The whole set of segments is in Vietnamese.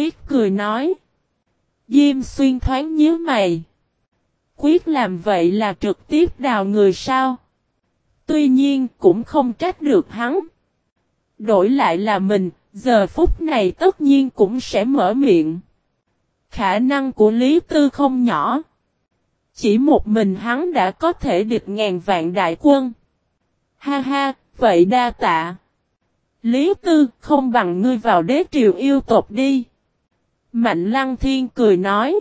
Quyết cười nói. Diêm xuyên thoáng nhíu mày. Quyết làm vậy là trực tiếp đào người sao? Tuy nhiên cũng không trách được hắn. Đổi lại là mình, giờ phút này tất nhiên cũng sẽ mở miệng. Khả năng của Lý Tư không nhỏ. Chỉ một mình hắn đã có thể địch ngàn vạn đại quân. Ha ha, vậy đa tạ. Lý Tư không bằng ngươi vào đế triều yêu tộc đi. Mạnh Lăng Thiên cười nói.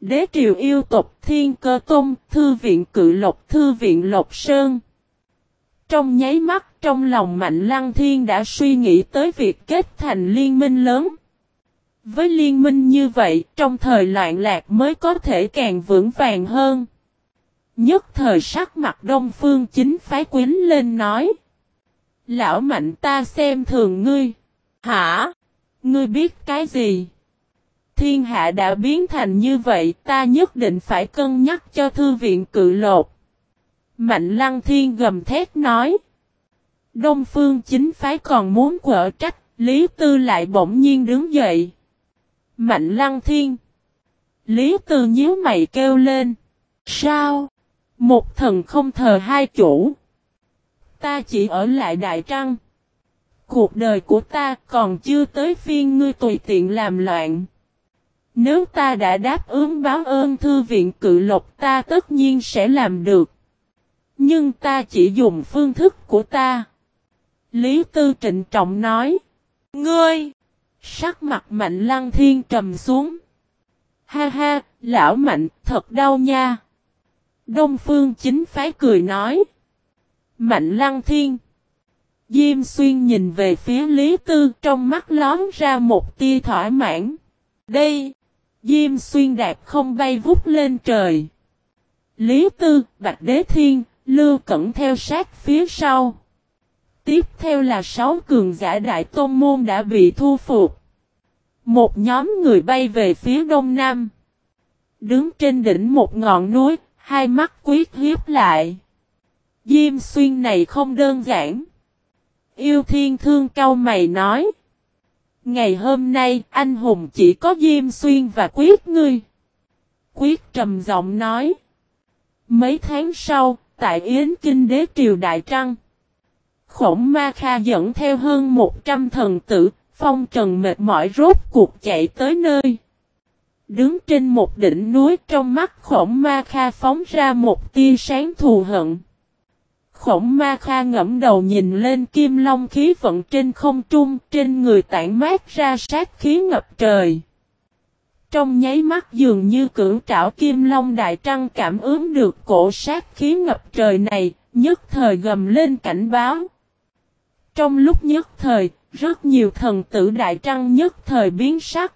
Đế triều yêu tộc Thiên Cơ tông Thư viện Cự Lộc, Thư viện Lộc Sơn. Trong nháy mắt trong lòng Mạnh Lăng Thiên đã suy nghĩ tới việc kết thành liên minh lớn. Với liên minh như vậy, trong thời loạn lạc mới có thể càng vững vàng hơn. Nhất thời sắc mặt Đông Phương chính phái quyến lên nói. Lão Mạnh ta xem thường ngươi. Hả? Ngươi biết cái gì? Thiên hạ đã biến thành như vậy ta nhất định phải cân nhắc cho thư viện cự lột. Mạnh lăng thiên gầm thét nói. Đông phương chính phái còn muốn quở trách, Lý Tư lại bỗng nhiên đứng dậy. Mạnh lăng thiên. Lý Tư nhíu mày kêu lên. Sao? Một thần không thờ hai chủ. Ta chỉ ở lại Đại Trăng. Cuộc đời của ta còn chưa tới phiên ngươi tùy tiện làm loạn. Nếu ta đã đáp ứng báo ơn thư viện cự lộc ta tất nhiên sẽ làm được. Nhưng ta chỉ dùng phương thức của ta. Lý Tư trịnh trọng nói. Ngươi! Sắc mặt mạnh lăng thiên trầm xuống. Ha ha, lão mạnh, thật đau nha. Đông phương chính phái cười nói. Mạnh lăng thiên. Diêm xuyên nhìn về phía Lý Tư trong mắt lón ra một tia thỏa mãn. Đây! Diêm xuyên đạp không bay vút lên trời. Lý Tư, Bạch Đế Thiên, Lưu Cẩn theo sát phía sau. Tiếp theo là sáu cường giả đại tôn môn đã bị thu phục. Một nhóm người bay về phía đông nam. Đứng trên đỉnh một ngọn núi, hai mắt quyết hiếp lại. Diêm xuyên này không đơn giản. Yêu thiên thương cao mày nói. Ngày hôm nay anh hùng chỉ có Diêm Xuyên và Quyết ngươi. Quyết trầm giọng nói. Mấy tháng sau, tại Yến Kinh Đế Triều Đại Trăng. Khổng Ma Kha dẫn theo hơn 100 thần tử, phong trần mệt mỏi rốt cuộc chạy tới nơi. Đứng trên một đỉnh núi trong mắt khổng Ma Kha phóng ra một tia sáng thù hận. Khổng ma kha ngẫm đầu nhìn lên kim long khí vận trên không trung, trên người tản mát ra sát khí ngập trời. Trong nháy mắt dường như cưỡng trảo kim long đại trăng cảm ứng được cổ sát khí ngập trời này, nhất thời gầm lên cảnh báo. Trong lúc nhất thời, rất nhiều thần tử đại trăng nhất thời biến sắc.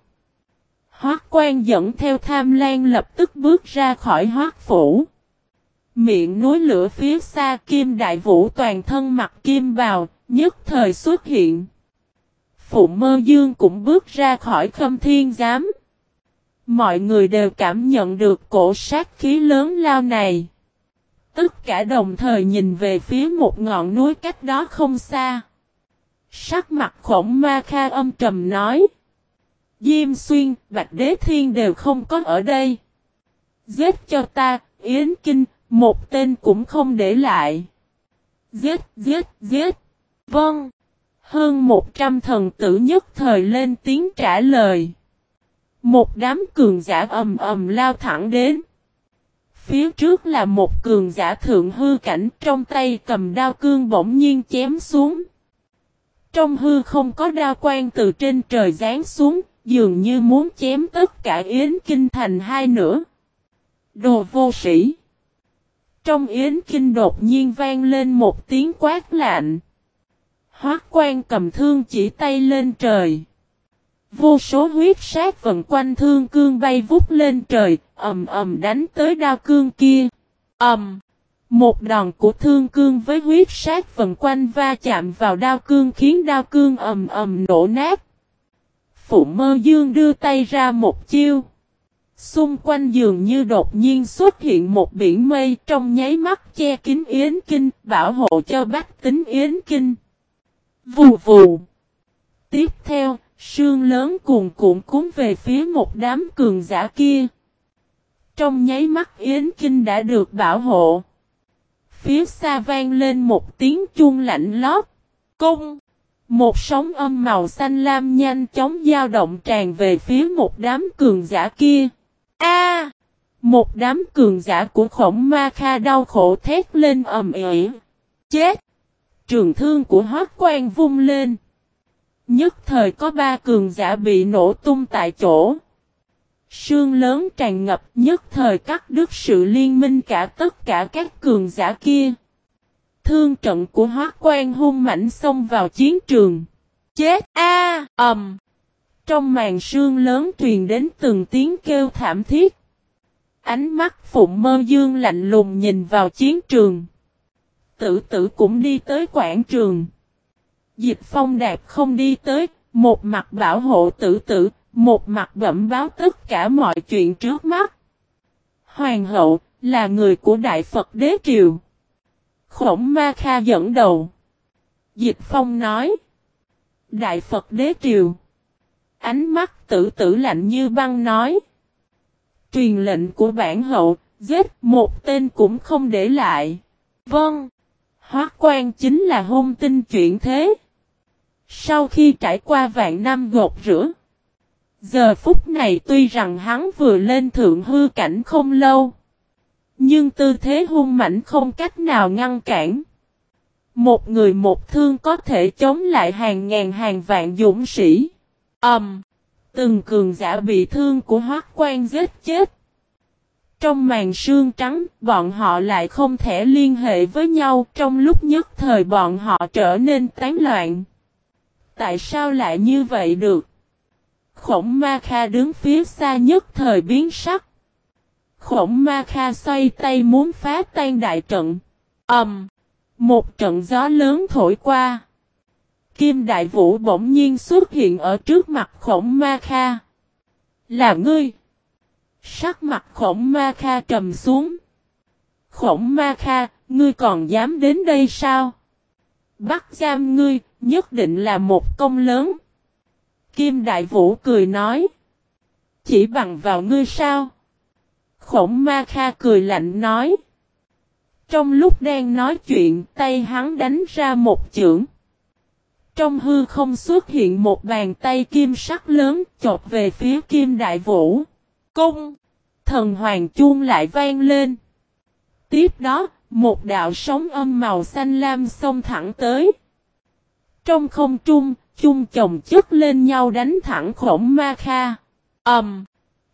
Hoác quan dẫn theo tham lan lập tức bước ra khỏi hoác phủ. Miệng núi lửa phía xa kim đại vũ toàn thân mặc kim bào, nhất thời xuất hiện. Phụ mơ dương cũng bước ra khỏi khâm thiên giám. Mọi người đều cảm nhận được cổ sát khí lớn lao này. Tất cả đồng thời nhìn về phía một ngọn núi cách đó không xa. Sắc mặt khổng ma kha âm trầm nói. Diêm xuyên, Bạch Đế Thiên đều không có ở đây. Giết cho ta, Yến Kinh, một tên cũng không để lại. Giết, giết, giết. Vâng. Hơn một trăm thần tử nhất thời lên tiếng trả lời. Một đám cường giả ầm ầm lao thẳng đến. Phía trước là một cường giả thượng hư cảnh trong tay cầm đao cương bỗng nhiên chém xuống. Trong hư không có đao quan từ trên trời giáng xuống, dường như muốn chém tất cả Yến Kinh thành hai nửa. Đồ vô sĩ. Trong yến kinh đột nhiên vang lên một tiếng quát lạnh. Hoác quan cầm thương chỉ tay lên trời. Vô số huyết sát vần quanh thương cương bay vút lên trời, ầm ầm đánh tới đao cương kia. Ầm! Một đòn của thương cương với huyết sát vần quanh va chạm vào đao cương khiến đao cương ầm ầm nổ nát. Phụ mơ dương đưa tay ra một chiêu. Xung quanh dường như đột nhiên xuất hiện một biển mây trong nháy mắt che kín Yến Kinh, bảo hộ cho bách tính Yến Kinh. Vù vù. Tiếp theo, Sương lớn cuồn cuộn cuốn về phía một đám cường giả kia. Trong nháy mắt Yến Kinh đã được bảo hộ. Phía xa vang lên một tiếng chuông lạnh lót. Cung! Một sóng âm màu xanh lam nhanh chóng dao động tràn về phía một đám cường giả kia. A! một đám cường giả của khổng ma kha đau khổ thét lên ầm ĩ. Chết! Trường thương của hoác quan vung lên. Nhất thời có ba cường giả bị nổ tung tại chỗ. Sương lớn tràn ngập, nhất thời cắt đứt sự liên minh cả tất cả các cường giả kia. Thương trận của hóa quan hung mảnh xông vào chiến trường. Chết a ầm. Trong màn sương lớn truyền đến từng tiếng kêu thảm thiết. Ánh mắt Phụng Mơ Dương lạnh lùng nhìn vào chiến trường. Tử tử cũng đi tới quảng trường. Dịch phong đạp không đi tới, một mặt bảo hộ tử tử, một mặt bẩm báo tất cả mọi chuyện trước mắt. Hoàng hậu, là người của Đại Phật Đế Triều. Khổng Ma Kha dẫn đầu. Dịch Phong nói. Đại Phật Đế Triều. Ánh mắt tử tử lạnh như băng nói. Truyền lệnh của bản hậu, giết một tên cũng không để lại. Vâng. Hóa quan chính là hôn tinh chuyện thế. Sau khi trải qua vạn năm gột rửa. Giờ phút này tuy rằng hắn vừa lên thượng hư cảnh không lâu. Nhưng tư thế hung mảnh không cách nào ngăn cản. Một người một thương có thể chống lại hàng ngàn hàng vạn dũng sĩ. Ẩm. Um, từng cường giả bị thương của hoác quan giết chết. Trong màn sương trắng, bọn họ lại không thể liên hệ với nhau trong lúc nhất thời bọn họ trở nên tán loạn. Tại sao lại như vậy được? Khổng Ma Kha đứng phía xa nhất thời biến sắc. Khổng Ma Kha xoay tay muốn phá tan đại trận. Ầm. Um, một trận gió lớn thổi qua. Kim Đại Vũ bỗng nhiên xuất hiện ở trước mặt Khổng Ma Kha. Là ngươi. Sắc mặt Khổng Ma Kha trầm xuống. Khổng Ma Kha, ngươi còn dám đến đây sao? Bắt giam ngươi, nhất định là một công lớn. Kim Đại Vũ cười nói. Chỉ bằng vào ngươi sao? Khổng Ma Kha cười lạnh nói. Trong lúc đang nói chuyện, tay hắn đánh ra một chưởng. Trong hư không xuất hiện một bàn tay kim sắc lớn chộp về phía Kim Đại Vũ. Cung! Thần Hoàng Chuông lại vang lên. Tiếp đó, một đạo sóng âm màu xanh lam xông thẳng tới. Trong không trung, chung chồng chất lên nhau đánh thẳng khổng ma kha. Ẩm. Um,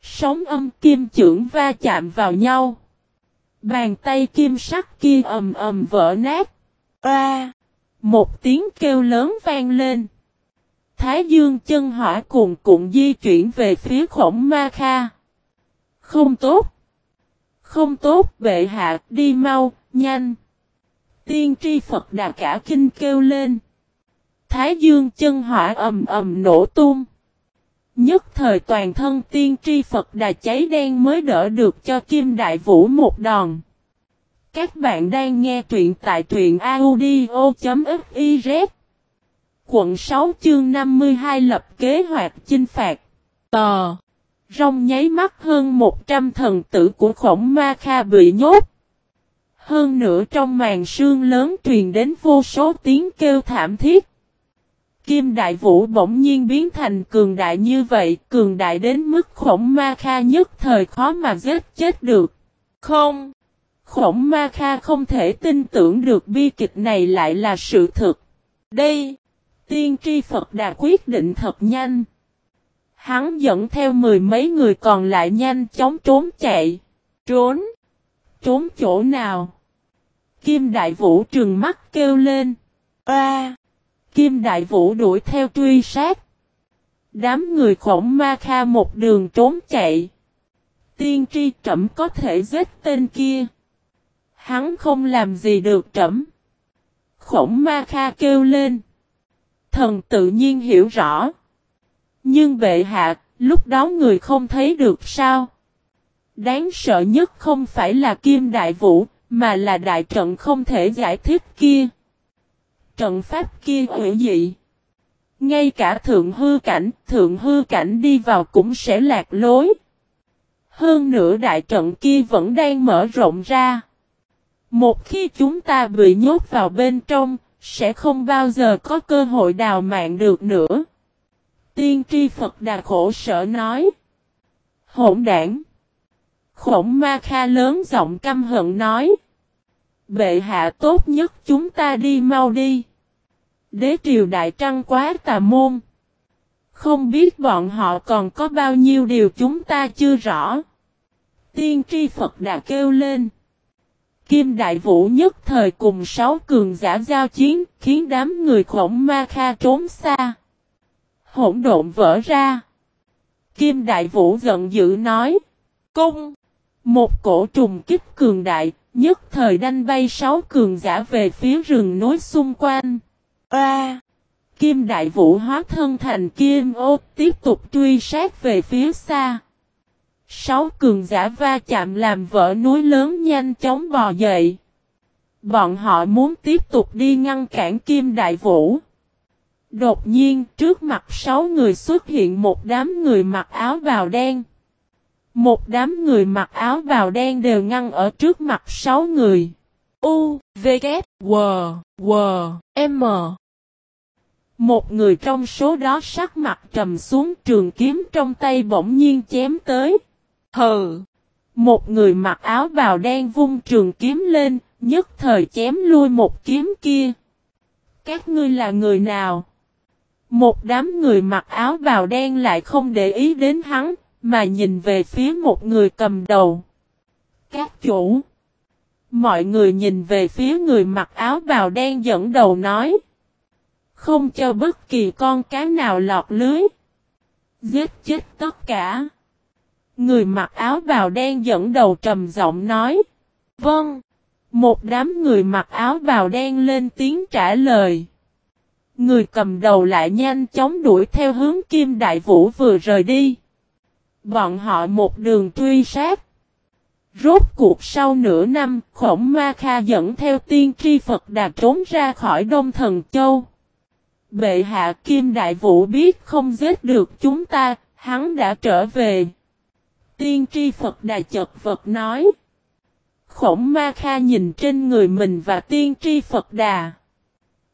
sóng âm kim chưởng va chạm vào nhau. Bàn tay kim sắc kia ầm ầm vỡ nát. A một tiếng kêu lớn vang lên. Thái dương chân hỏa cuồn cuộn di chuyển về phía khổng ma kha. Không tốt. Không tốt bệ hạ đi mau, nhanh. Tiên tri Phật đà cả kinh kêu lên. Thái dương chân hỏa ầm ầm nổ tung. Nhất thời toàn thân tiên tri Phật đà cháy đen mới đỡ được cho Kim Đại Vũ một đòn. Các bạn đang nghe truyện tại truyện audio.fiz Quận 6 chương 52 lập kế hoạch chinh phạt. Tò. Rong nháy mắt hơn 100 thần tử của khổng ma kha bị nhốt. Hơn nữa trong màn sương lớn truyền đến vô số tiếng kêu thảm thiết. Kim Đại Vũ bỗng nhiên biến thành cường đại như vậy, cường đại đến mức khổng ma kha nhất thời khó mà giết chết được. Không! Khổng ma kha không thể tin tưởng được bi kịch này lại là sự thực. Đây! Tiên tri Phật đã quyết định thật nhanh. Hắn dẫn theo mười mấy người còn lại nhanh chóng trốn chạy. Trốn! Trốn chỗ nào? Kim Đại Vũ trừng mắt kêu lên. A! Kim Đại Vũ đuổi theo truy sát. Đám người khổng ma kha một đường trốn chạy. Tiên tri chậm có thể giết tên kia. Hắn không làm gì được trẫm Khổng ma kha kêu lên. Thần tự nhiên hiểu rõ. Nhưng bệ hạ, lúc đó người không thấy được sao. Đáng sợ nhất không phải là Kim Đại Vũ, mà là đại trận không thể giải thích kia trận pháp kia hữu dị. Ngay cả thượng hư cảnh, thượng hư cảnh đi vào cũng sẽ lạc lối. Hơn nữa đại trận kia vẫn đang mở rộng ra. Một khi chúng ta bị nhốt vào bên trong, sẽ không bao giờ có cơ hội đào mạng được nữa. Tiên tri Phật Đà khổ sở nói. Hỗn đảng. Khổng ma kha lớn giọng căm hận nói. Bệ hạ tốt nhất chúng ta đi mau đi. Đế triều đại trăng quá tà môn. Không biết bọn họ còn có bao nhiêu điều chúng ta chưa rõ. Tiên tri Phật đã kêu lên. Kim Đại Vũ nhất thời cùng sáu cường giả giao chiến, khiến đám người khổng ma kha trốn xa. Hỗn độn vỡ ra. Kim Đại Vũ giận dữ nói. Cung! Một cổ trùng kích cường đại, nhất thời đanh bay sáu cường giả về phía rừng núi xung quanh. A! Kim Đại Vũ hóa thân thành Kim ô, tiếp tục truy sát về phía xa. Sáu cường giả va chạm làm vỡ núi lớn nhanh chóng bò dậy. Bọn họ muốn tiếp tục đi ngăn cản Kim Đại Vũ. Đột nhiên trước mặt sáu người xuất hiện một đám người mặc áo bào đen. Một đám người mặc áo bào đen đều ngăn ở trước mặt sáu người. U, V, K, W, W, M. Một người trong số đó sắc mặt trầm xuống trường kiếm trong tay bỗng nhiên chém tới. Hừ! Một người mặc áo bào đen vung trường kiếm lên, nhất thời chém lui một kiếm kia. Các ngươi là người nào? Một đám người mặc áo bào đen lại không để ý đến hắn, mà nhìn về phía một người cầm đầu. Các chủ! Mọi người nhìn về phía người mặc áo bào đen dẫn đầu nói. Không cho bất kỳ con cá nào lọt lưới. Giết chết tất cả. Người mặc áo bào đen dẫn đầu trầm giọng nói. Vâng. Một đám người mặc áo bào đen lên tiếng trả lời. Người cầm đầu lại nhanh chóng đuổi theo hướng Kim Đại Vũ vừa rời đi. Bọn họ một đường truy sát. Rốt cuộc sau nửa năm, khổng ma kha dẫn theo tiên tri Phật Đà trốn ra khỏi Đông Thần Châu. Bệ hạ Kim Đại Vũ biết không giết được chúng ta, hắn đã trở về. Tiên tri Phật Đà chật vật nói. Khổng Ma Kha nhìn trên người mình và tiên tri Phật Đà.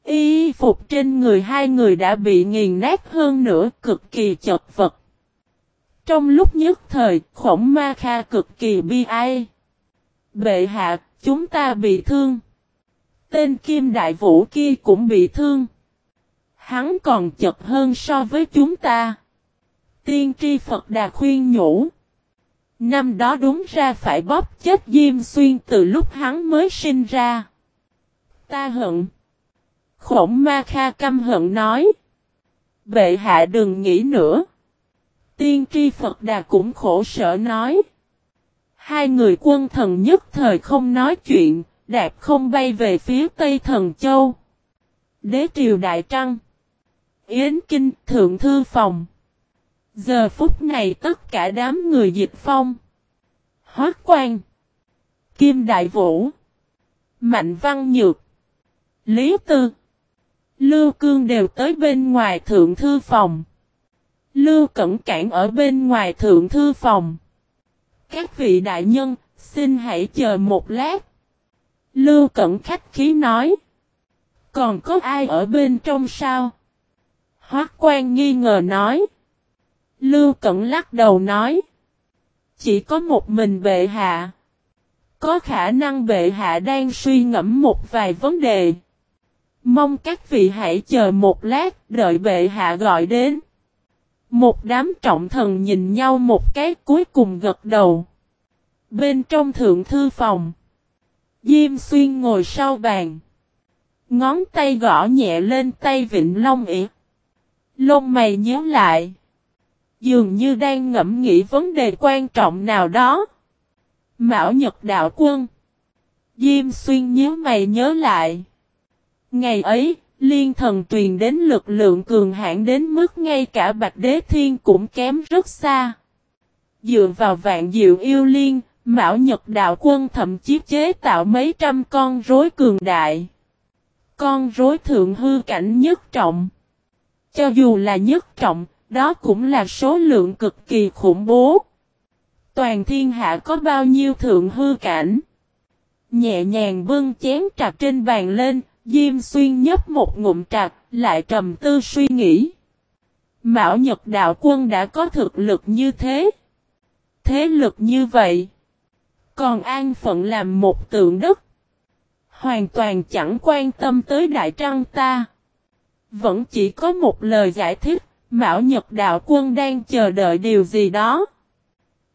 Y phục trên người hai người đã bị nghiền nát hơn nữa cực kỳ chật vật. Trong lúc nhất thời, khổng ma kha cực kỳ bi ai. Bệ hạ, chúng ta bị thương. Tên Kim Đại Vũ kia cũng bị thương. Hắn còn chật hơn so với chúng ta. Tiên tri Phật Đà khuyên nhủ. Năm đó đúng ra phải bóp chết Diêm Xuyên từ lúc hắn mới sinh ra. Ta hận. Khổng Ma Kha căm hận nói. Bệ hạ đừng nghĩ nữa. Tiên tri Phật Đà cũng khổ sở nói. Hai người quân thần nhất thời không nói chuyện, đạp không bay về phía Tây Thần Châu. Đế triều Đại Trăng. Yến Kinh Thượng Thư Phòng. Giờ phút này tất cả đám người dịch phong. Hoác quan. Kim Đại Vũ. Mạnh Văn Nhược. Lý Tư. Lưu Cương đều tới bên ngoài thượng thư phòng. Lưu Cẩn Cản ở bên ngoài thượng thư phòng. Các vị đại nhân, xin hãy chờ một lát. Lưu Cẩn khách khí nói. Còn có ai ở bên trong sao? Hoác quan nghi ngờ nói. Lưu Cẩn lắc đầu nói. Chỉ có một mình bệ hạ. Có khả năng bệ hạ đang suy ngẫm một vài vấn đề. Mong các vị hãy chờ một lát, đợi bệ hạ gọi đến. Một đám trọng thần nhìn nhau một cái cuối cùng gật đầu. Bên trong thượng thư phòng. Diêm xuyên ngồi sau bàn. Ngón tay gõ nhẹ lên tay vịnh long ỉa. Lông mày nhớ lại. Dường như đang ngẫm nghĩ vấn đề quan trọng nào đó. Mão Nhật Đạo Quân. Diêm xuyên nhớ mày nhớ lại. Ngày ấy, liên thần truyền đến lực lượng cường hãn đến mức ngay cả Bạch Đế Thiên cũng kém rất xa. Dựa vào vạn diệu yêu liên, Mão Nhật Đạo Quân thậm chí chế tạo mấy trăm con rối cường đại. Con rối thượng hư cảnh nhất trọng. Cho dù là nhất trọng, đó cũng là số lượng cực kỳ khủng bố. Toàn thiên hạ có bao nhiêu thượng hư cảnh? Nhẹ nhàng bưng chén trà trên bàn lên, Diêm Xuyên nhấp một ngụm trà, lại trầm tư suy nghĩ. Mạo Nhật Đạo Quân đã có thực lực như thế. Thế lực như vậy. Còn an phận làm một tượng đất. Hoàn toàn chẳng quan tâm tới Đại Trăng ta. Vẫn chỉ có một lời giải thích, Mão Nhật Đạo Quân đang chờ đợi điều gì đó.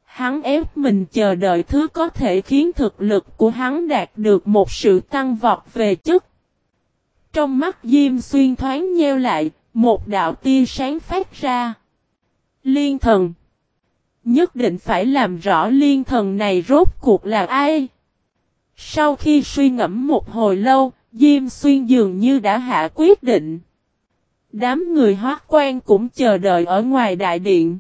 Hắn ép mình chờ đợi thứ có thể khiến thực lực của hắn đạt được một sự tăng vọt về chất. Trong mắt Diêm Xuyên thoáng nheo lại, một đạo tia sáng phát ra. Liên thần. Nhất định phải làm rõ liên thần này rốt cuộc là ai. Sau khi suy ngẫm một hồi lâu, Diêm Xuyên dường như đã hạ quyết định. Đám người hoác quan cũng chờ đợi ở ngoài đại điện.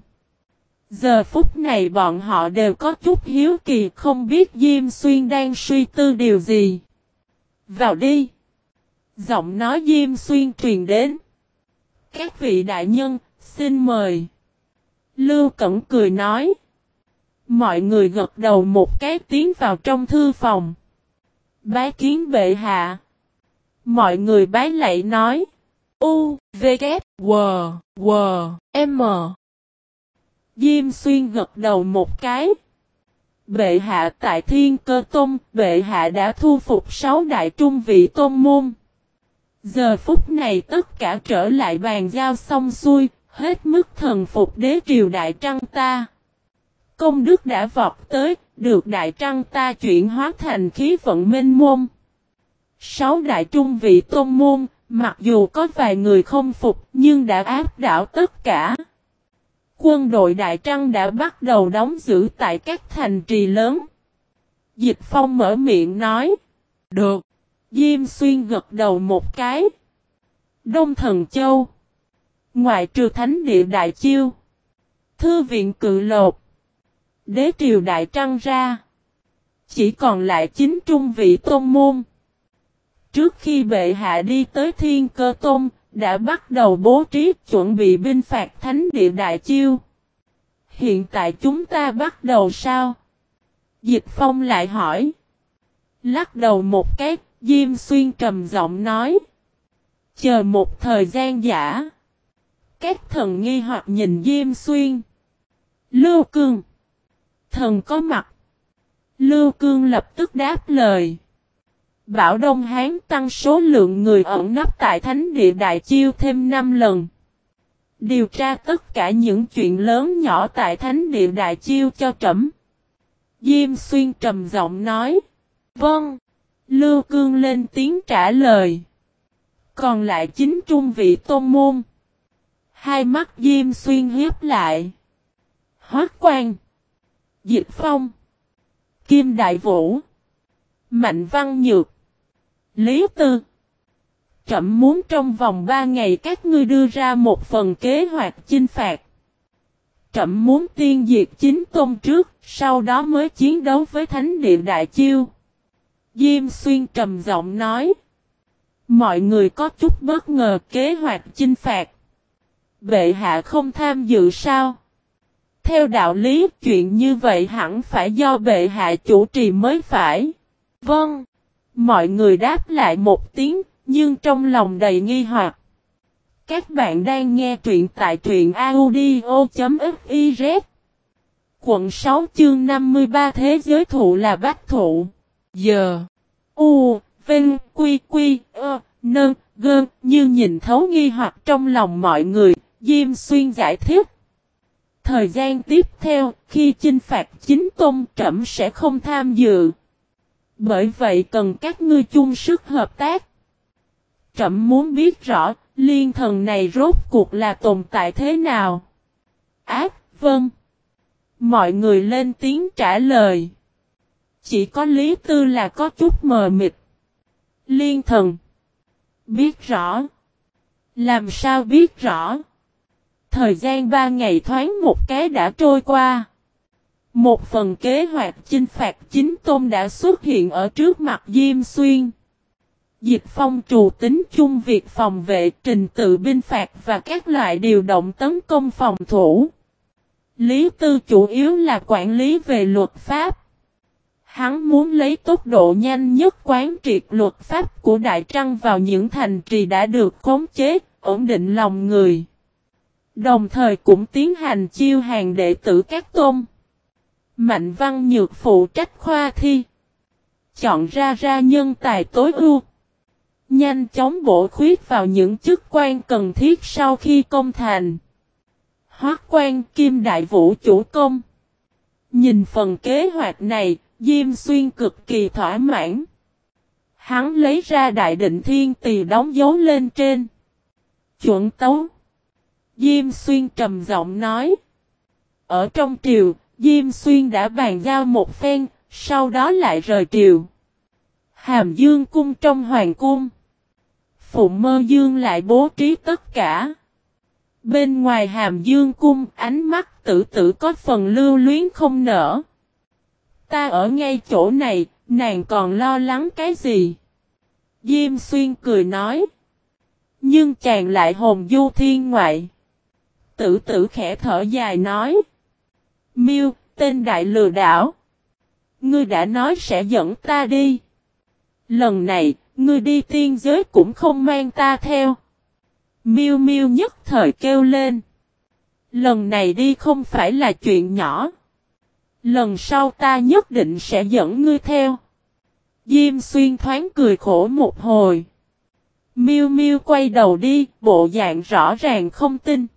Giờ phút này bọn họ đều có chút hiếu kỳ không biết Diêm Xuyên đang suy tư điều gì. Vào đi. Giọng nói Diêm Xuyên truyền đến. Các vị đại nhân, xin mời. Lưu Cẩn cười nói. Mọi người gật đầu một cái tiến vào trong thư phòng. Bái kiến bệ hạ. Mọi người bái lạy nói. U, V, K, W, W, M. Diêm xuyên gật đầu một cái. Bệ hạ tại Thiên Cơ Tôn, bệ hạ đã thu phục sáu đại trung vị tôn môn. Giờ phút này tất cả trở lại bàn giao xong xuôi, hết mức thần phục đế triều đại trăng ta. Công đức đã vọt tới, được đại trăng ta chuyển hóa thành khí vận minh môn. Sáu đại trung vị tôn môn, mặc dù có vài người không phục, nhưng đã áp đảo tất cả. Quân đội Đại Trăng đã bắt đầu đóng giữ tại các thành trì lớn. Dịch Phong mở miệng nói. Được. Diêm Xuyên gật đầu một cái. Đông Thần Châu. Ngoại trừ Thánh Địa Đại Chiêu. Thư viện Cự Lột. Đế Triều Đại Trăng ra. Chỉ còn lại chính trung vị tôn môn. Trước khi bệ hạ đi tới Thiên Cơ Tôn, đã bắt đầu bố trí chuẩn bị binh phạt thánh địa đại chiêu. Hiện tại chúng ta bắt đầu sao? Dịch Phong lại hỏi. Lắc đầu một cái, Diêm Xuyên trầm giọng nói. Chờ một thời gian giả. Các thần nghi hoặc nhìn Diêm Xuyên. Lưu Cương. Thần có mặt. Lưu Cương lập tức đáp lời. Bảo Đông Hán tăng số lượng người ẩn nấp tại Thánh Địa Đại Chiêu thêm 5 lần. Điều tra tất cả những chuyện lớn nhỏ tại Thánh Địa Đại Chiêu cho trẫm. Diêm Xuyên trầm giọng nói. Vâng. Lưu Cương lên tiếng trả lời. Còn lại chính trung vị tôn môn. Hai mắt Diêm Xuyên hiếp lại. Hoác quan. Dịch phong. Kim Đại Vũ. Mạnh Văn Nhược. Lý Tư. Trậm muốn trong vòng 3 ngày các ngươi đưa ra một phần kế hoạch chinh phạt. Trậm muốn tiên diệt chính tôn trước, sau đó mới chiến đấu với Thánh Địa Đại Chiêu. Diêm Xuyên trầm giọng nói. Mọi người có chút bất ngờ kế hoạch chinh phạt. Bệ hạ không tham dự sao? Theo đạo lý chuyện như vậy hẳn phải do bệ hạ chủ trì mới phải. Vâng. Mọi người đáp lại một tiếng, nhưng trong lòng đầy nghi hoặc. Các bạn đang nghe truyện tại truyện audio.fiz Quận 6 chương 53 Thế giới thụ là bách thụ. Giờ. U, Vinh, Quy, Quy, Ơ, Nơn, Gơn, như nhìn thấu nghi hoặc trong lòng mọi người, Diêm Xuyên giải thích. Thời gian tiếp theo, khi chinh phạt chính tôn trẩm sẽ không tham dự. Bởi vậy cần các ngươi chung sức hợp tác. Trẩm muốn biết rõ, liên thần này rốt cuộc là tồn tại thế nào? Ác, vâng. Mọi người lên tiếng trả lời. Chỉ có Lý Tư là có chút mờ mịt. Liên thần. Biết rõ. Làm sao biết rõ? Thời gian ba ngày thoáng một cái đã trôi qua. Một phần kế hoạch chinh phạt chính tôn đã xuất hiện ở trước mặt Diêm Xuyên. Dịch phong trù tính chung việc phòng vệ trình tự binh phạt và các loại điều động tấn công phòng thủ. Lý Tư chủ yếu là quản lý về luật pháp. Hắn muốn lấy tốc độ nhanh nhất quán triệt luật pháp của Đại Trăng vào những thành trì đã được khống chế, ổn định lòng người. Đồng thời cũng tiến hành chiêu hàng đệ tử các tôn. Mạnh văn nhược phụ trách khoa thi. Chọn ra ra nhân tài tối ưu. Nhanh chóng bổ khuyết vào những chức quan cần thiết sau khi công thành. Hóa quan kim đại vũ chủ công. Nhìn phần kế hoạch này, Diêm Xuyên cực kỳ thỏa mãn. Hắn lấy ra đại định thiên tỳ đóng dấu lên trên. Chuẩn tấu. Diêm Xuyên trầm giọng nói. Ở trong triều, Diêm Xuyên đã bàn giao một phen, sau đó lại rời triều. Hàm Dương cung trong hoàng cung. Phụng mơ dương lại bố trí tất cả. Bên ngoài hàm dương cung, ánh mắt tử tử có phần lưu luyến không nở. Ta ở ngay chỗ này, nàng còn lo lắng cái gì? Diêm xuyên cười nói. Nhưng chàng lại hồn du thiên ngoại. Tử tử khẽ thở dài nói. Miêu, tên đại lừa đảo. Ngươi đã nói sẽ dẫn ta đi. Lần này, ngươi đi tiên giới cũng không mang ta theo. Miêu miêu nhất thời kêu lên. Lần này đi không phải là chuyện nhỏ. Lần sau ta nhất định sẽ dẫn ngươi theo. Diêm xuyên thoáng cười khổ một hồi. Miêu miêu quay đầu đi, bộ dạng rõ ràng không tin.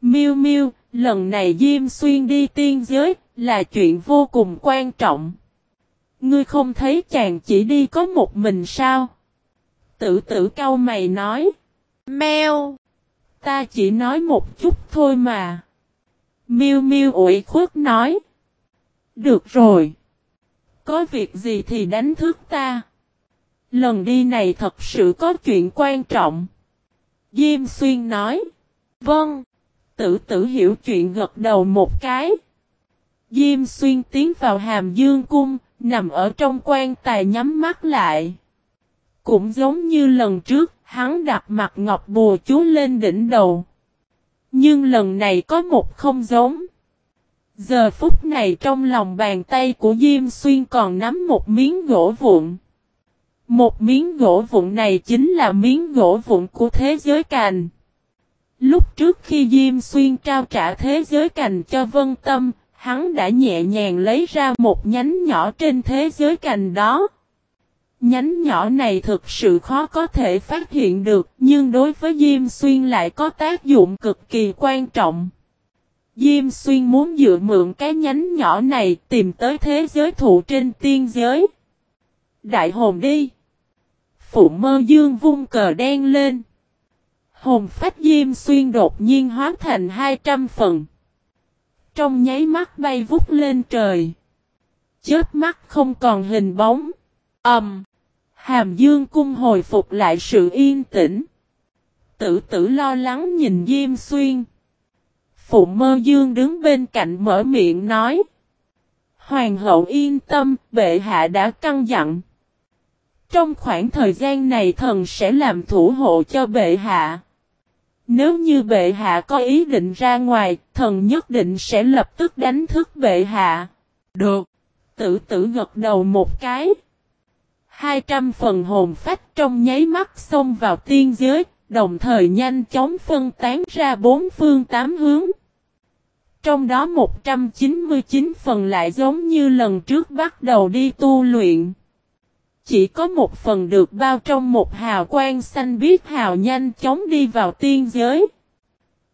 Miêu miêu, lần này Diêm xuyên đi tiên giới, là chuyện vô cùng quan trọng. Ngươi không thấy chàng chỉ đi có một mình sao? Tử tử cau mày nói. Mèo! Ta chỉ nói một chút thôi mà. Miu Miu ủi khuất nói. Được rồi. Có việc gì thì đánh thức ta. Lần đi này thật sự có chuyện quan trọng. Diêm Xuyên nói. Vâng. Tử tử hiểu chuyện gật đầu một cái. Diêm Xuyên tiến vào hàm dương cung, nằm ở trong quan tài nhắm mắt lại. Cũng giống như lần trước, hắn đặt mặt ngọc bùa chú lên đỉnh đầu. Nhưng lần này có một không giống. Giờ phút này trong lòng bàn tay của Diêm Xuyên còn nắm một miếng gỗ vụn. Một miếng gỗ vụn này chính là miếng gỗ vụn của thế giới cành. Lúc trước khi Diêm Xuyên trao trả thế giới cành cho Vân Tâm, hắn đã nhẹ nhàng lấy ra một nhánh nhỏ trên thế giới cành đó. Nhánh nhỏ này thực sự khó có thể phát hiện được, nhưng đối với Diêm Xuyên lại có tác dụng cực kỳ quan trọng. Diêm Xuyên muốn dựa mượn cái nhánh nhỏ này tìm tới thế giới thụ trên tiên giới. Đại hồn đi! Phụ mơ dương vung cờ đen lên. Hồn phách Diêm Xuyên đột nhiên hóa thành 200 phần. Trong nháy mắt bay vút lên trời. Chết mắt không còn hình bóng. Ẩm! Um, Hàm Dương cung hồi phục lại sự yên tĩnh. Tử tử lo lắng nhìn Diêm Xuyên. Phụ mơ Dương đứng bên cạnh mở miệng nói. Hoàng hậu yên tâm, bệ hạ đã căng dặn. Trong khoảng thời gian này thần sẽ làm thủ hộ cho bệ hạ. Nếu như bệ hạ có ý định ra ngoài, thần nhất định sẽ lập tức đánh thức bệ hạ. Được. Tử tử gật đầu một cái. 200 phần hồn phách trong nháy mắt xông vào tiên giới, đồng thời nhanh chóng phân tán ra bốn phương tám hướng. Trong đó 199 phần lại giống như lần trước bắt đầu đi tu luyện. Chỉ có một phần được bao trong một hào quang xanh biết hào nhanh chóng đi vào tiên giới.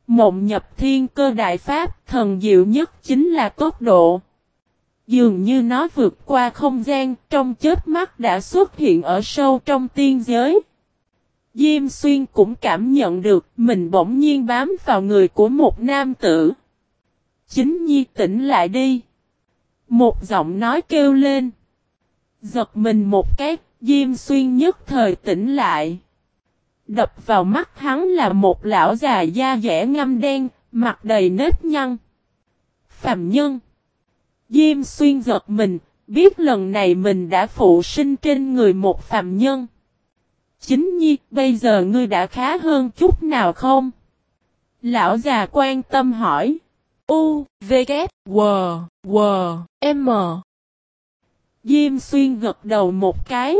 Mộng nhập thiên cơ đại pháp thần diệu nhất chính là tốc độ. Dường như nó vượt qua không gian, trong chết mắt đã xuất hiện ở sâu trong tiên giới. Diêm xuyên cũng cảm nhận được mình bỗng nhiên bám vào người của một nam tử. Chính nhi tỉnh lại đi. Một giọng nói kêu lên. Giật mình một cái, Diêm xuyên nhất thời tỉnh lại. Đập vào mắt hắn là một lão già da dẻ ngâm đen, mặt đầy nếp nhăn. Phạm nhân. Diêm xuyên giật mình, biết lần này mình đã phụ sinh trên người một phạm nhân. Chính nhi, bây giờ ngươi đã khá hơn chút nào không? Lão già quan tâm hỏi. U, V, K, W, W, M. Diêm xuyên gật đầu một cái.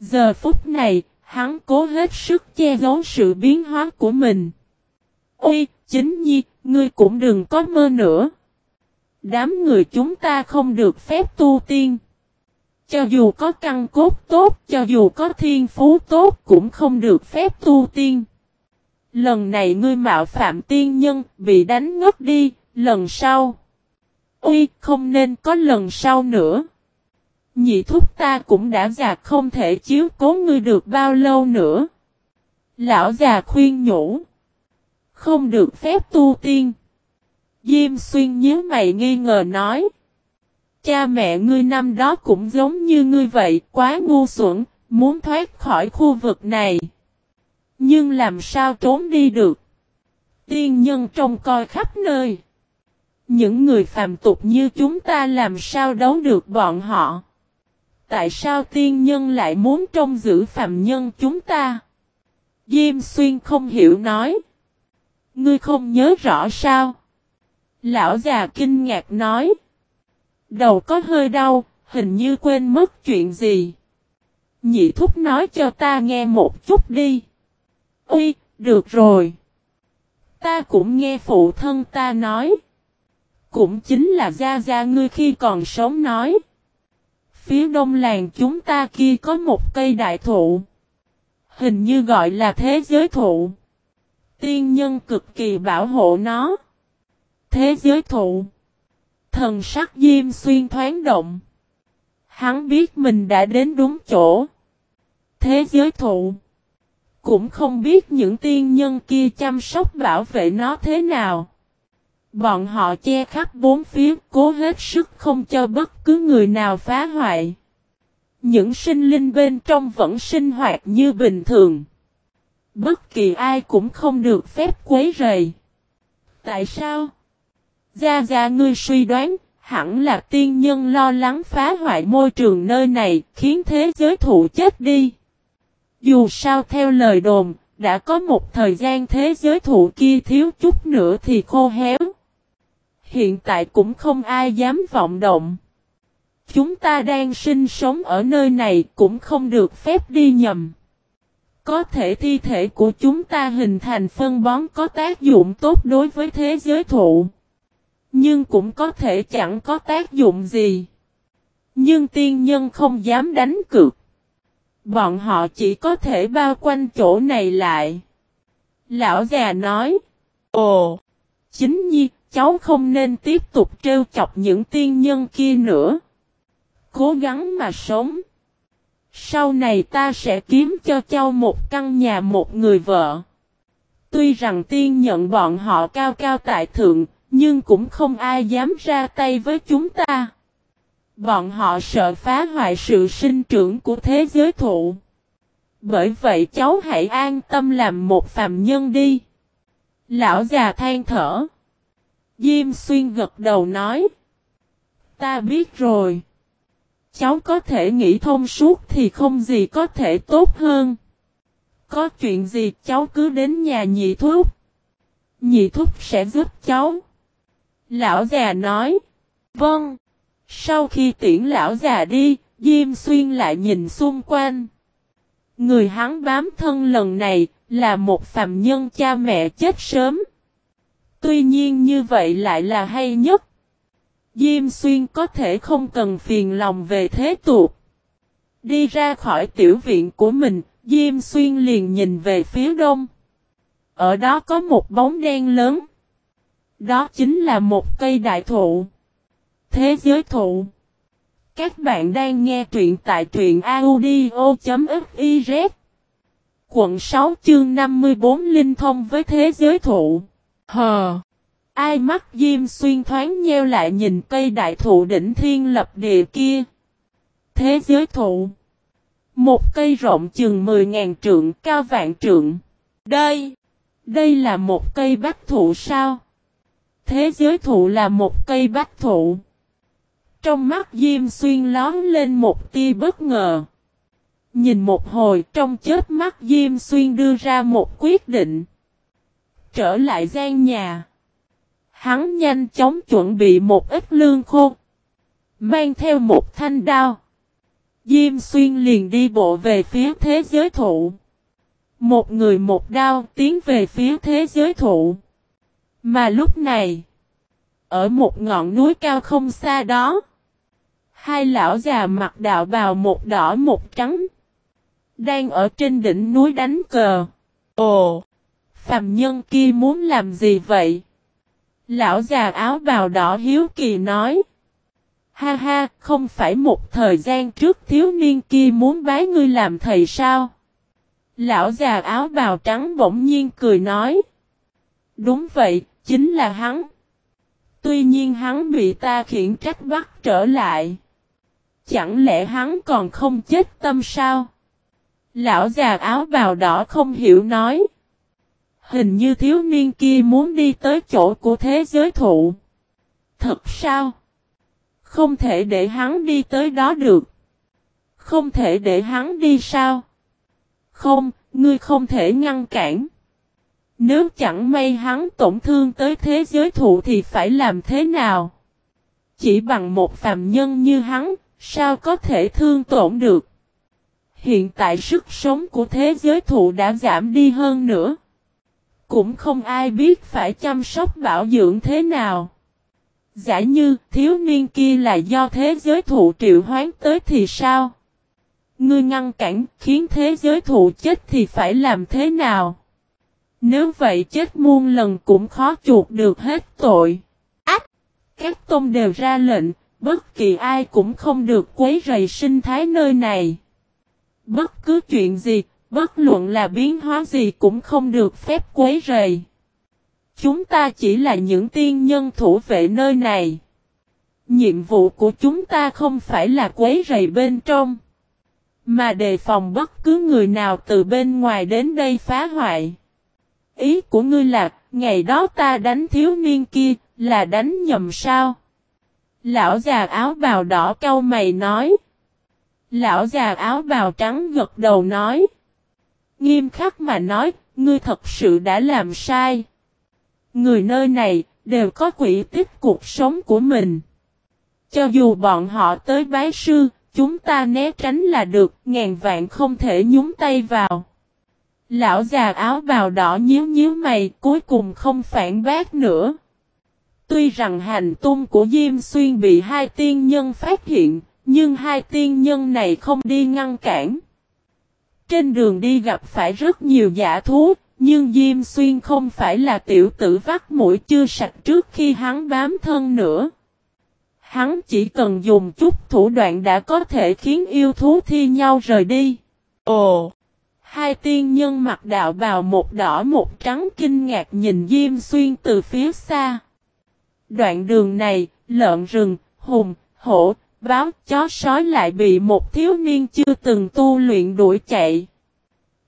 Giờ phút này, hắn cố hết sức che giấu sự biến hóa của mình. Ôi, chính nhi, ngươi cũng đừng có mơ nữa. Đám người chúng ta không được phép tu tiên. Cho dù có căn cốt tốt, cho dù có thiên phú tốt cũng không được phép tu tiên. Lần này ngươi mạo phạm tiên nhân, bị đánh ngất đi, lần sau. Ui, không nên có lần sau nữa. Nhị thúc ta cũng đã già không thể chiếu cố ngươi được bao lâu nữa. Lão già khuyên nhủ. Không được phép tu tiên. Diêm xuyên nhớ mày nghi ngờ nói. Cha mẹ ngươi năm đó cũng giống như ngươi vậy, quá ngu xuẩn, muốn thoát khỏi khu vực này. Nhưng làm sao trốn đi được? Tiên nhân trông coi khắp nơi. Những người phàm tục như chúng ta làm sao đấu được bọn họ? Tại sao tiên nhân lại muốn trông giữ phàm nhân chúng ta? Diêm xuyên không hiểu nói. Ngươi không nhớ rõ sao? Lão già kinh ngạc nói. Đầu có hơi đau, hình như quên mất chuyện gì. Nhị thúc nói cho ta nghe một chút đi. Ui, được rồi. Ta cũng nghe phụ thân ta nói. Cũng chính là gia gia ngươi khi còn sống nói. Phía đông làng chúng ta kia có một cây đại thụ. Hình như gọi là thế giới thụ. Tiên nhân cực kỳ bảo hộ nó. Thế giới thụ. Thần sắc diêm xuyên thoáng động. Hắn biết mình đã đến đúng chỗ. Thế giới thụ. Cũng không biết những tiên nhân kia chăm sóc bảo vệ nó thế nào. Bọn họ che khắp bốn phía, cố hết sức không cho bất cứ người nào phá hoại. Những sinh linh bên trong vẫn sinh hoạt như bình thường. Bất kỳ ai cũng không được phép quấy rầy. Tại sao? Gia Gia ngươi suy đoán, hẳn là tiên nhân lo lắng phá hoại môi trường nơi này, khiến thế giới thụ chết đi. Dù sao theo lời đồn, đã có một thời gian thế giới thụ kia thiếu chút nữa thì khô héo. Hiện tại cũng không ai dám vọng động. Chúng ta đang sinh sống ở nơi này cũng không được phép đi nhầm. Có thể thi thể của chúng ta hình thành phân bón có tác dụng tốt đối với thế giới thụ. Nhưng cũng có thể chẳng có tác dụng gì. Nhưng tiên nhân không dám đánh cược. Bọn họ chỉ có thể bao quanh chỗ này lại. Lão già nói. Ồ! Chính nhi, cháu không nên tiếp tục trêu chọc những tiên nhân kia nữa. Cố gắng mà sống. Sau này ta sẽ kiếm cho cháu một căn nhà một người vợ. Tuy rằng tiên nhận bọn họ cao cao tại thượng, nhưng cũng không ai dám ra tay với chúng ta. Bọn họ sợ phá hoại sự sinh trưởng của thế giới thụ. Bởi vậy cháu hãy an tâm làm một phàm nhân đi. Lão già than thở. Diêm xuyên gật đầu nói. Ta biết rồi. Cháu có thể nghĩ thông suốt thì không gì có thể tốt hơn. Có chuyện gì cháu cứ đến nhà nhị thúc. Nhị thúc sẽ giúp cháu. Lão già nói. Vâng. Sau khi tiễn lão già đi, Diêm Xuyên lại nhìn xung quanh. Người hắn bám thân lần này là một phàm nhân cha mẹ chết sớm. Tuy nhiên như vậy lại là hay nhất. Diêm Xuyên có thể không cần phiền lòng về thế tục. Đi ra khỏi tiểu viện của mình, Diêm Xuyên liền nhìn về phía đông. Ở đó có một bóng đen lớn. Đó chính là một cây đại thụ. Thế giới thụ. Các bạn đang nghe truyện tại truyện audio.fif Quận 6 chương 54 linh thông với thế giới thụ. Hờ. Ai mắt diêm xuyên thoáng nheo lại nhìn cây đại thụ đỉnh thiên lập địa kia. Thế giới thụ. Một cây rộng chừng 10.000 trượng, cao vạn trượng. Đây. Đây là một cây bách thụ sao? Thế giới thụ là một cây bách thụ. Trong mắt Diêm Xuyên lón lên một tia bất ngờ. Nhìn một hồi, trong chết mắt Diêm Xuyên đưa ra một quyết định. Trở lại gian nhà. Hắn nhanh chóng chuẩn bị một ít lương khô. Mang theo một thanh đao. Diêm Xuyên liền đi bộ về phía thế giới thụ. Một người một đao tiến về phía thế giới thụ. Mà lúc này, ở một ngọn núi cao không xa đó, hai lão già mặc đạo bào một đỏ một trắng, đang ở trên đỉnh núi đánh cờ. Ồ, phàm nhân kia muốn làm gì vậy? Lão già áo bào đỏ hiếu kỳ nói. Ha ha, không phải một thời gian trước thiếu niên kia muốn bái ngươi làm thầy sao? Lão già áo bào trắng bỗng nhiên cười nói. Đúng vậy, chính là hắn. Tuy nhiên hắn bị ta khiển trách bắt trở lại. Chẳng lẽ hắn còn không chết tâm sao? Lão già áo bào đỏ không hiểu nói. Hình như thiếu niên kia muốn đi tới chỗ của thế giới thụ. Thật sao? Không thể để hắn đi tới đó được. Không thể để hắn đi sao? Không, ngươi không thể ngăn cản. Nếu chẳng may hắn tổn thương tới thế giới thụ thì phải làm thế nào? Chỉ bằng một phàm nhân như hắn, sao có thể thương tổn được? Hiện tại sức sống của thế giới thụ đã giảm đi hơn nữa. Cũng không ai biết phải chăm sóc bảo dưỡng thế nào. Giả như thiếu niên kia là do thế giới thụ triệu hoán tới thì sao? Ngươi ngăn cản khiến thế giới thụ chết thì phải làm thế nào? Nếu vậy chết muôn lần cũng khó chuộc được hết tội. Ách! Các tôn đều ra lệnh, bất kỳ ai cũng không được quấy rầy sinh thái nơi này. Bất cứ chuyện gì, bất luận là biến hóa gì cũng không được phép quấy rầy. Chúng ta chỉ là những tiên nhân thủ vệ nơi này. Nhiệm vụ của chúng ta không phải là quấy rầy bên trong. Mà đề phòng bất cứ người nào từ bên ngoài đến đây phá hoại. Ý của ngươi là, ngày đó ta đánh thiếu niên kia, là đánh nhầm sao? Lão già áo bào đỏ cau mày nói. Lão già áo bào trắng gật đầu nói. Nghiêm khắc mà nói, ngươi thật sự đã làm sai. Người nơi này, đều có quỷ tích cuộc sống của mình. Cho dù bọn họ tới bái sư, chúng ta né tránh là được, ngàn vạn không thể nhúng tay vào. Lão già áo bào đỏ nhíu nhíu mày, cuối cùng không phản bác nữa. Tuy rằng hành tung của Diêm Xuyên bị hai tiên nhân phát hiện, nhưng hai tiên nhân này không đi ngăn cản. Trên đường đi gặp phải rất nhiều giả thú, nhưng Diêm Xuyên không phải là tiểu tử vắt mũi chưa sạch trước khi hắn bám thân nữa. Hắn chỉ cần dùng chút thủ đoạn đã có thể khiến yêu thú thi nhau rời đi. Ồ! Hai tiên nhân mặc đạo bào một đỏ một trắng kinh ngạc nhìn Diêm Xuyên từ phía xa. Đoạn đường này, lợn rừng, hùng, hổ, báo, chó sói lại bị một thiếu niên chưa từng tu luyện đuổi chạy.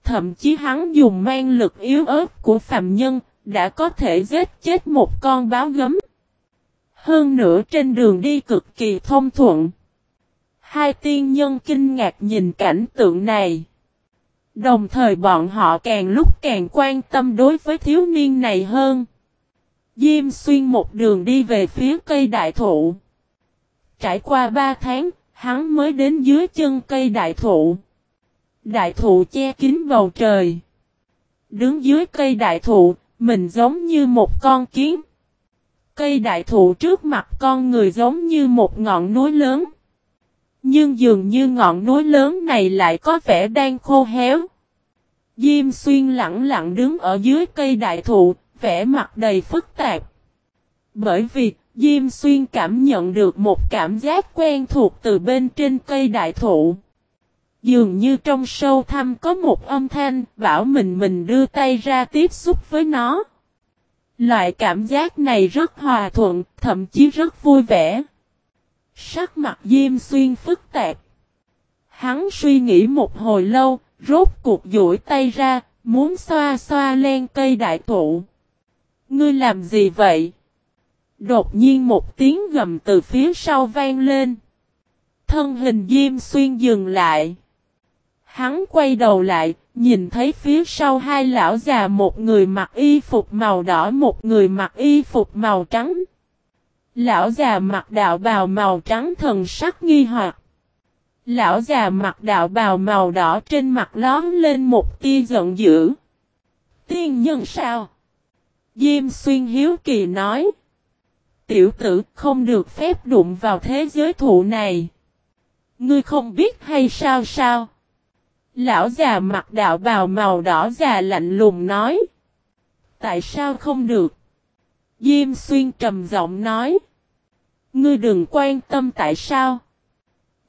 Thậm chí hắn dùng mang lực yếu ớt của phàm nhân, đã có thể giết chết một con báo gấm. Hơn nữa trên đường đi cực kỳ thông thuận. Hai tiên nhân kinh ngạc nhìn cảnh tượng này. Đồng thời bọn họ càng lúc càng quan tâm đối với thiếu niên này hơn. Diêm xuyên một đường đi về phía cây đại thụ. Trải qua ba tháng, hắn mới đến dưới chân cây đại thụ. Đại thụ che kín bầu trời. Đứng dưới cây đại thụ, mình giống như một con kiến. Cây đại thụ trước mặt con người giống như một ngọn núi lớn. Nhưng dường như ngọn núi lớn này lại có vẻ đang khô héo. Diêm xuyên lặng lặng đứng ở dưới cây đại thụ, vẻ mặt đầy phức tạp. Bởi vì, Diêm xuyên cảm nhận được một cảm giác quen thuộc từ bên trên cây đại thụ. Dường như trong sâu thăm có một âm thanh bảo mình mình đưa tay ra tiếp xúc với nó. Loại cảm giác này rất hòa thuận, thậm chí rất vui vẻ. Sắc mặt Diêm Xuyên phức tạp. Hắn suy nghĩ một hồi lâu, rốt cuộc duỗi tay ra, muốn xoa xoa len cây đại thụ. Ngươi làm gì vậy? Đột nhiên một tiếng gầm từ phía sau vang lên. Thân hình Diêm Xuyên dừng lại. Hắn quay đầu lại, nhìn thấy phía sau hai lão già một người mặc y phục màu đỏ một người mặc y phục màu trắng. Lão già mặc đạo bào màu trắng thần sắc nghi hoặc. Lão già mặc đạo bào màu đỏ trên mặt lón lên một tia giận dữ. Tiên nhân sao? Diêm xuyên hiếu kỳ nói. Tiểu tử không được phép đụng vào thế giới thụ này. Ngươi không biết hay sao sao? Lão già mặc đạo bào màu đỏ già lạnh lùng nói. Tại sao không được? Diêm xuyên trầm giọng nói. Ngươi đừng quan tâm tại sao.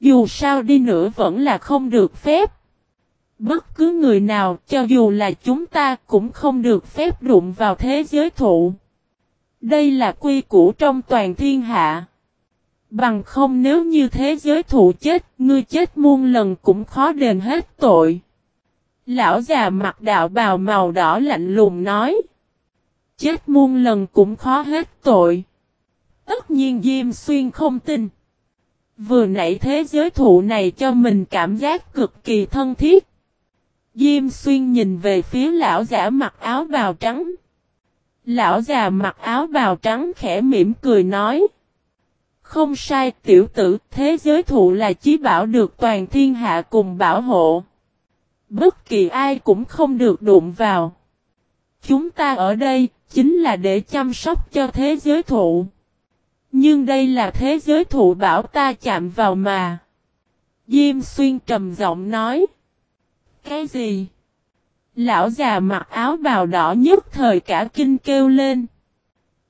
Dù sao đi nữa vẫn là không được phép. Bất cứ người nào cho dù là chúng ta cũng không được phép đụng vào thế giới thụ. Đây là quy củ trong toàn thiên hạ. Bằng không nếu như thế giới thụ chết, ngươi chết muôn lần cũng khó đền hết tội. Lão già mặt đạo bào màu đỏ lạnh lùng nói. Chết muôn lần cũng khó hết tội. Tất nhiên Diêm Xuyên không tin. Vừa nãy thế giới thụ này cho mình cảm giác cực kỳ thân thiết. Diêm Xuyên nhìn về phía lão giả mặc áo bào trắng. Lão già mặc áo bào trắng khẽ mỉm cười nói. Không sai tiểu tử, thế giới thụ là chí bảo được toàn thiên hạ cùng bảo hộ. Bất kỳ ai cũng không được đụng vào. Chúng ta ở đây, chính là để chăm sóc cho thế giới thụ. Nhưng đây là thế giới thụ bảo ta chạm vào mà. Diêm xuyên trầm giọng nói. Cái gì? Lão già mặc áo bào đỏ nhất thời cả kinh kêu lên.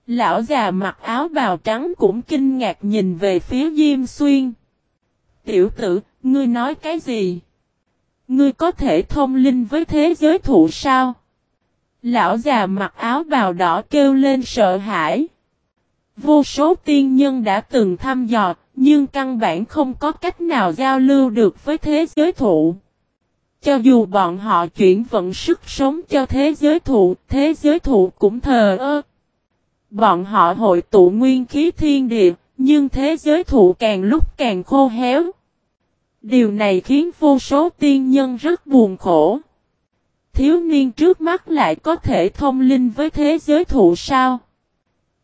Lão già mặc áo bào trắng cũng kinh ngạc nhìn về phía Diêm Xuyên. Tiểu tử, ngươi nói cái gì? Ngươi có thể thông linh với thế giới thụ sao? Lão già mặc áo bào đỏ kêu lên sợ hãi. Vô số tiên nhân đã từng thăm dò, nhưng căn bản không có cách nào giao lưu được với thế giới thụ. Cho dù bọn họ chuyển vận sức sống cho thế giới thụ, thế giới thụ cũng thờ ơ. Bọn họ hội tụ nguyên khí thiên địa, nhưng thế giới thụ càng lúc càng khô héo. Điều này khiến vô số tiên nhân rất buồn khổ. Thiếu niên trước mắt lại có thể thông linh với thế giới thụ sao?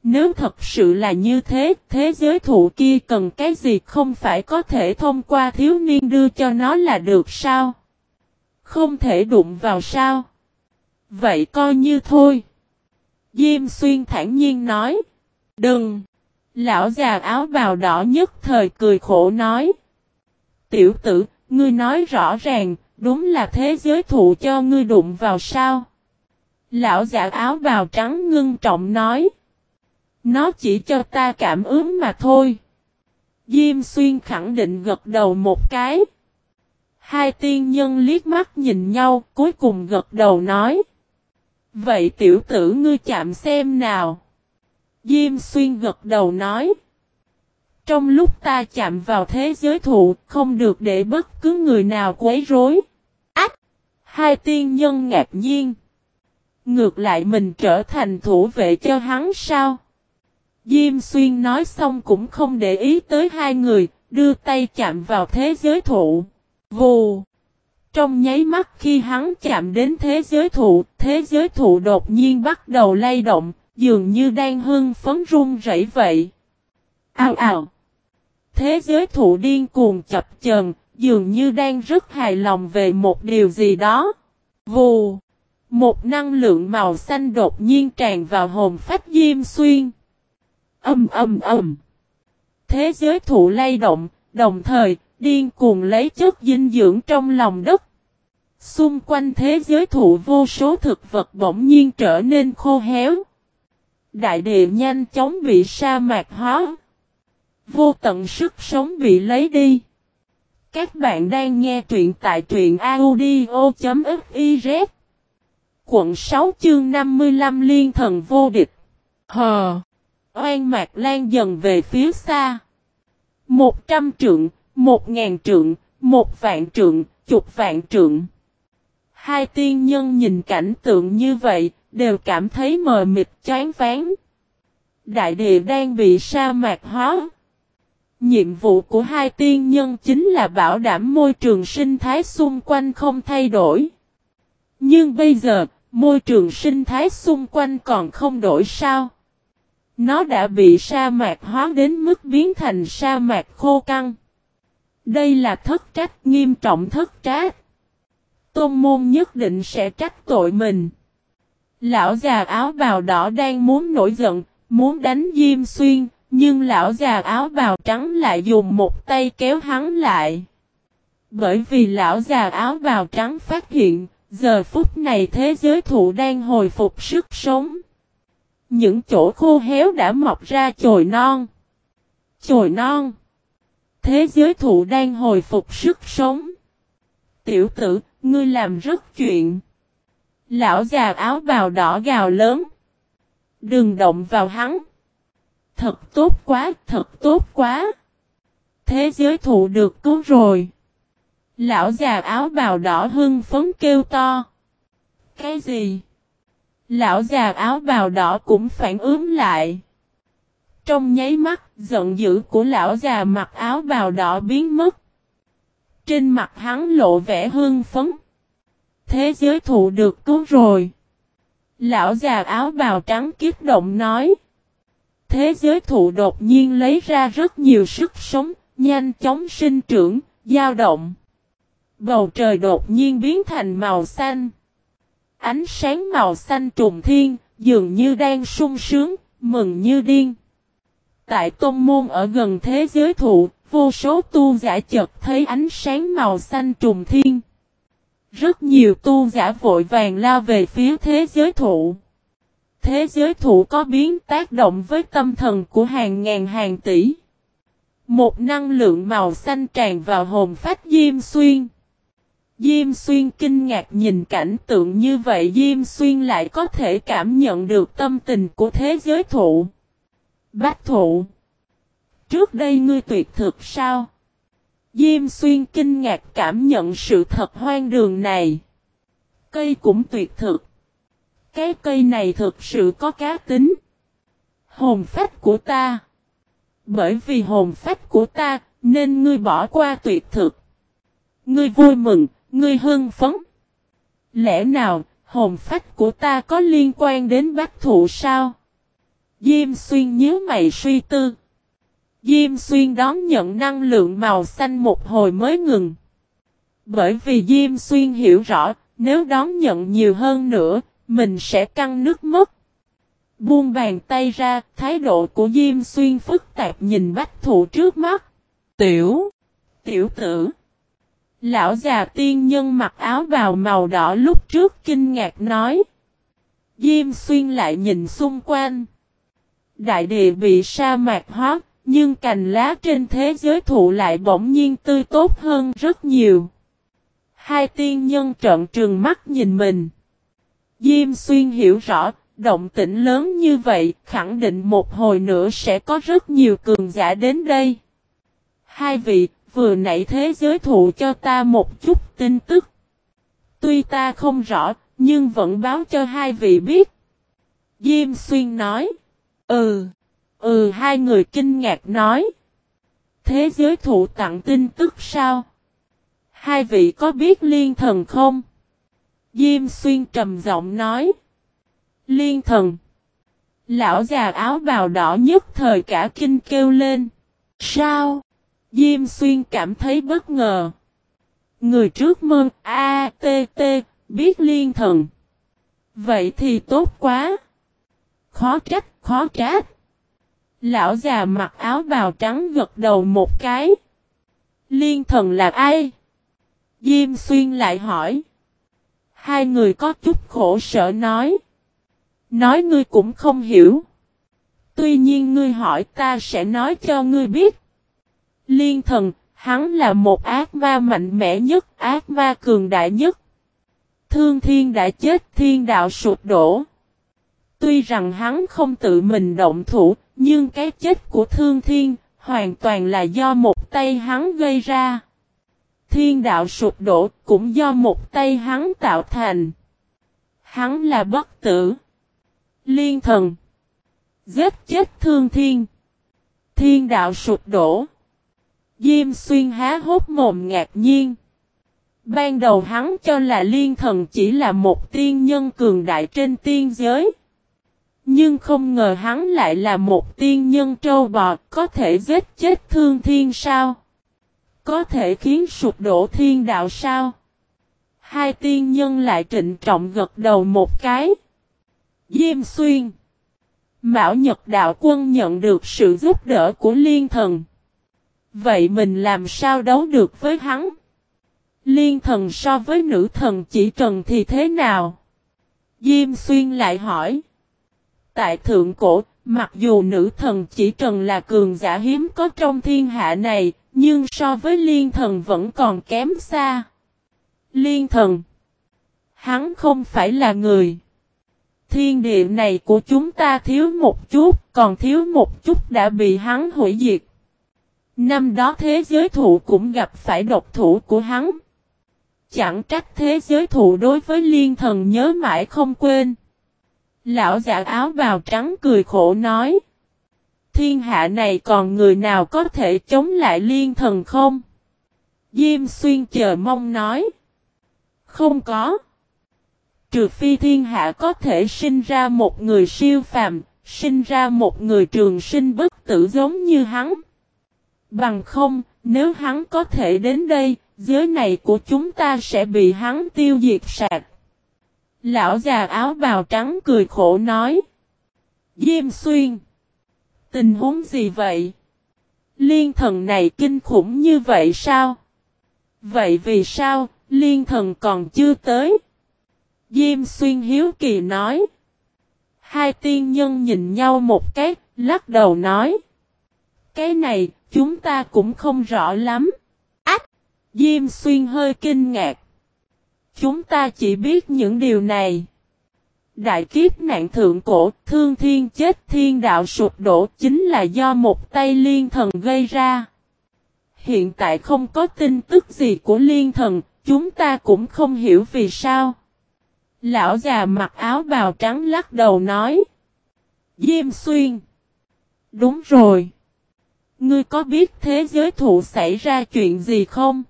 Nếu thật sự là như thế, thế giới thụ kia cần cái gì không phải có thể thông qua thiếu niên đưa cho nó là được sao? Không thể đụng vào sao? Vậy coi như thôi. Diêm xuyên thản nhiên nói. Đừng! Lão già áo bào đỏ nhất thời cười khổ nói. Tiểu tử, ngươi nói rõ ràng, đúng là thế giới thụ cho ngươi đụng vào sao? Lão già áo bào trắng ngưng trọng nói. Nó chỉ cho ta cảm ứng mà thôi. Diêm xuyên khẳng định gật đầu một cái. Hai tiên nhân liếc mắt nhìn nhau, cuối cùng gật đầu nói. Vậy tiểu tử ngươi chạm xem nào. Diêm xuyên gật đầu nói. Trong lúc ta chạm vào thế giới thụ, không được để bất cứ người nào quấy rối. Ách! Hai tiên nhân ngạc nhiên. Ngược lại mình trở thành thủ vệ cho hắn sao? Diêm xuyên nói xong cũng không để ý tới hai người, đưa tay chạm vào thế giới thụ. Vù! Trong nháy mắt khi hắn chạm đến thế giới thụ, thế giới thụ đột nhiên bắt đầu lay động, dường như đang hưng phấn run rẩy vậy. Ao ào! Thế giới thụ điên cuồng chập chờn, dường như đang rất hài lòng về một điều gì đó. Vù! Một năng lượng màu xanh đột nhiên tràn vào hồn phách Diêm Xuyên. Âm âm âm! Thế giới thụ lay động, đồng thời, điên cuồng lấy chất dinh dưỡng trong lòng đất. Xung quanh thế giới thụ vô số thực vật bỗng nhiên trở nên khô héo. Đại địa nhanh chóng bị sa mạc hóa. Vô tận sức sống bị lấy đi. Các bạn đang nghe truyện tại truyện audio.fiz Quận 6 chương 55 Liên thần vô địch Hờ Oan mạc lan dần về phía xa Một trăm trượng một ngàn trượng, một vạn trượng, chục vạn trượng. Hai tiên nhân nhìn cảnh tượng như vậy, đều cảm thấy mờ mịt chán ván. Đại địa đang bị sa mạc hóa. Nhiệm vụ của hai tiên nhân chính là bảo đảm môi trường sinh thái xung quanh không thay đổi. Nhưng bây giờ, môi trường sinh thái xung quanh còn không đổi sao? Nó đã bị sa mạc hóa đến mức biến thành sa mạc khô căng. Đây là thất trách nghiêm trọng thất trách. Tôn môn nhất định sẽ trách tội mình. Lão già áo bào đỏ đang muốn nổi giận, muốn đánh Diêm Xuyên, nhưng lão già áo bào trắng lại dùng một tay kéo hắn lại. Bởi vì lão già áo bào trắng phát hiện, giờ phút này thế giới thụ đang hồi phục sức sống. Những chỗ khô héo đã mọc ra chồi non. Chồi non. Thế giới thụ đang hồi phục sức sống. Tiểu tử, ngươi làm rất chuyện. Lão già áo bào đỏ gào lớn. Đừng động vào hắn. Thật tốt quá, thật tốt quá. Thế giới thụ được cứu rồi. Lão già áo bào đỏ hưng phấn kêu to. Cái gì? Lão già áo bào đỏ cũng phản ứng lại. Trong nháy mắt, giận dữ của lão già mặc áo bào đỏ biến mất. Trên mặt hắn lộ vẻ hương phấn. Thế giới thụ được cứu rồi. Lão già áo bào trắng kiếp động nói. Thế giới thụ đột nhiên lấy ra rất nhiều sức sống, nhanh chóng sinh trưởng, dao động. Bầu trời đột nhiên biến thành màu xanh. Ánh sáng màu xanh trùng thiên, dường như đang sung sướng, mừng như điên. Tại tôn môn ở gần thế giới thụ, vô số tu giả chợt thấy ánh sáng màu xanh trùng thiên. Rất nhiều tu giả vội vàng lao về phía thế giới thụ. Thế giới thụ có biến tác động với tâm thần của hàng ngàn hàng tỷ. Một năng lượng màu xanh tràn vào hồn phách Diêm Xuyên. Diêm Xuyên kinh ngạc nhìn cảnh tượng như vậy Diêm Xuyên lại có thể cảm nhận được tâm tình của thế giới thụ. Bách thụ. Trước đây ngươi tuyệt thực sao? Diêm Xuyên kinh ngạc cảm nhận sự thật hoang đường này. Cây cũng tuyệt thực. Cái cây này thực sự có cá tính. Hồn phách của ta. Bởi vì hồn phách của ta, nên ngươi bỏ qua tuyệt thực. Ngươi vui mừng, ngươi hưng phấn. Lẽ nào, hồn phách của ta có liên quan đến bác thụ sao? Diêm xuyên nhớ mày suy tư. Diêm xuyên đón nhận năng lượng màu xanh một hồi mới ngừng. Bởi vì Diêm xuyên hiểu rõ, nếu đón nhận nhiều hơn nữa, mình sẽ căng nước mất. Buông bàn tay ra, thái độ của Diêm Xuyên phức tạp nhìn bách thụ trước mắt. Tiểu, tiểu tử. Lão già tiên nhân mặc áo bào màu đỏ lúc trước kinh ngạc nói. Diêm Xuyên lại nhìn xung quanh. Đại địa bị sa mạc hóa, nhưng cành lá trên thế giới thụ lại bỗng nhiên tươi tốt hơn rất nhiều. Hai tiên nhân trợn trừng mắt nhìn mình. Diêm xuyên hiểu rõ, động tĩnh lớn như vậy, khẳng định một hồi nữa sẽ có rất nhiều cường giả đến đây. Hai vị, vừa nãy thế giới thụ cho ta một chút tin tức. Tuy ta không rõ, nhưng vẫn báo cho hai vị biết. Diêm xuyên nói. Ừ. Ừ hai người kinh ngạc nói. Thế giới thụ tặng tin tức sao? Hai vị có biết liên thần không? Diêm xuyên trầm giọng nói. Liên thần. Lão già áo bào đỏ nhất thời cả kinh kêu lên. Sao? Diêm xuyên cảm thấy bất ngờ. Người trước mơ A, T, T, biết liên thần. Vậy thì tốt quá. Khó trách, khó trách. Lão già mặc áo bào trắng gật đầu một cái. Liên thần là ai? Diêm xuyên lại hỏi. Hai người có chút khổ sở nói. Nói ngươi cũng không hiểu. Tuy nhiên ngươi hỏi ta sẽ nói cho ngươi biết. Liên thần, hắn là một ác ma mạnh mẽ nhất, ác ma cường đại nhất. Thương thiên đã chết, thiên đạo sụp đổ. Tuy rằng hắn không tự mình động thủ, nhưng cái chết của thương thiên, hoàn toàn là do một tay hắn gây ra. Thiên đạo sụp đổ cũng do một tay hắn tạo thành. Hắn là bất tử. Liên thần. Giết chết thương thiên. Thiên đạo sụp đổ. Diêm xuyên há hốt mồm ngạc nhiên. Ban đầu hắn cho là liên thần chỉ là một tiên nhân cường đại trên tiên giới. Nhưng không ngờ hắn lại là một tiên nhân trâu bò, có thể giết chết thương thiên sao? Có thể khiến sụp đổ thiên đạo sao? Hai tiên nhân lại trịnh trọng gật đầu một cái. Diêm xuyên. Mão Nhật Đạo Quân nhận được sự giúp đỡ của liên thần. Vậy mình làm sao đấu được với hắn? Liên thần so với nữ thần chỉ trần thì thế nào? Diêm xuyên lại hỏi. Tại thượng cổ, mặc dù nữ thần chỉ trần là cường giả hiếm có trong thiên hạ này, nhưng so với liên thần vẫn còn kém xa. Liên thần. Hắn không phải là người. Thiên địa này của chúng ta thiếu một chút, còn thiếu một chút đã bị hắn hủy diệt. Năm đó thế giới thụ cũng gặp phải độc thủ của hắn. Chẳng trách thế giới thụ đối với liên thần nhớ mãi không quên. Lão giả áo bào trắng cười khổ nói. Thiên hạ này còn người nào có thể chống lại liên thần không? Diêm xuyên chờ mong nói. Không có. Trừ phi thiên hạ có thể sinh ra một người siêu phàm, sinh ra một người trường sinh bất tử giống như hắn. Bằng không, nếu hắn có thể đến đây, giới này của chúng ta sẽ bị hắn tiêu diệt sạch. Lão già áo bào trắng cười khổ nói. Diêm xuyên. Tình huống gì vậy? Liên thần này kinh khủng như vậy sao? Vậy vì sao, liên thần còn chưa tới? Diêm xuyên hiếu kỳ nói. Hai tiên nhân nhìn nhau một cái, lắc đầu nói. Cái này, chúng ta cũng không rõ lắm. Ách! Diêm xuyên hơi kinh ngạc. Chúng ta chỉ biết những điều này. Đại kiếp nạn thượng cổ, thương thiên chết thiên đạo sụp đổ chính là do một tay liên thần gây ra. Hiện tại không có tin tức gì của liên thần, chúng ta cũng không hiểu vì sao. Lão già mặc áo bào trắng lắc đầu nói. Diêm xuyên. Đúng rồi. Ngươi có biết thế giới thụ xảy ra chuyện gì không?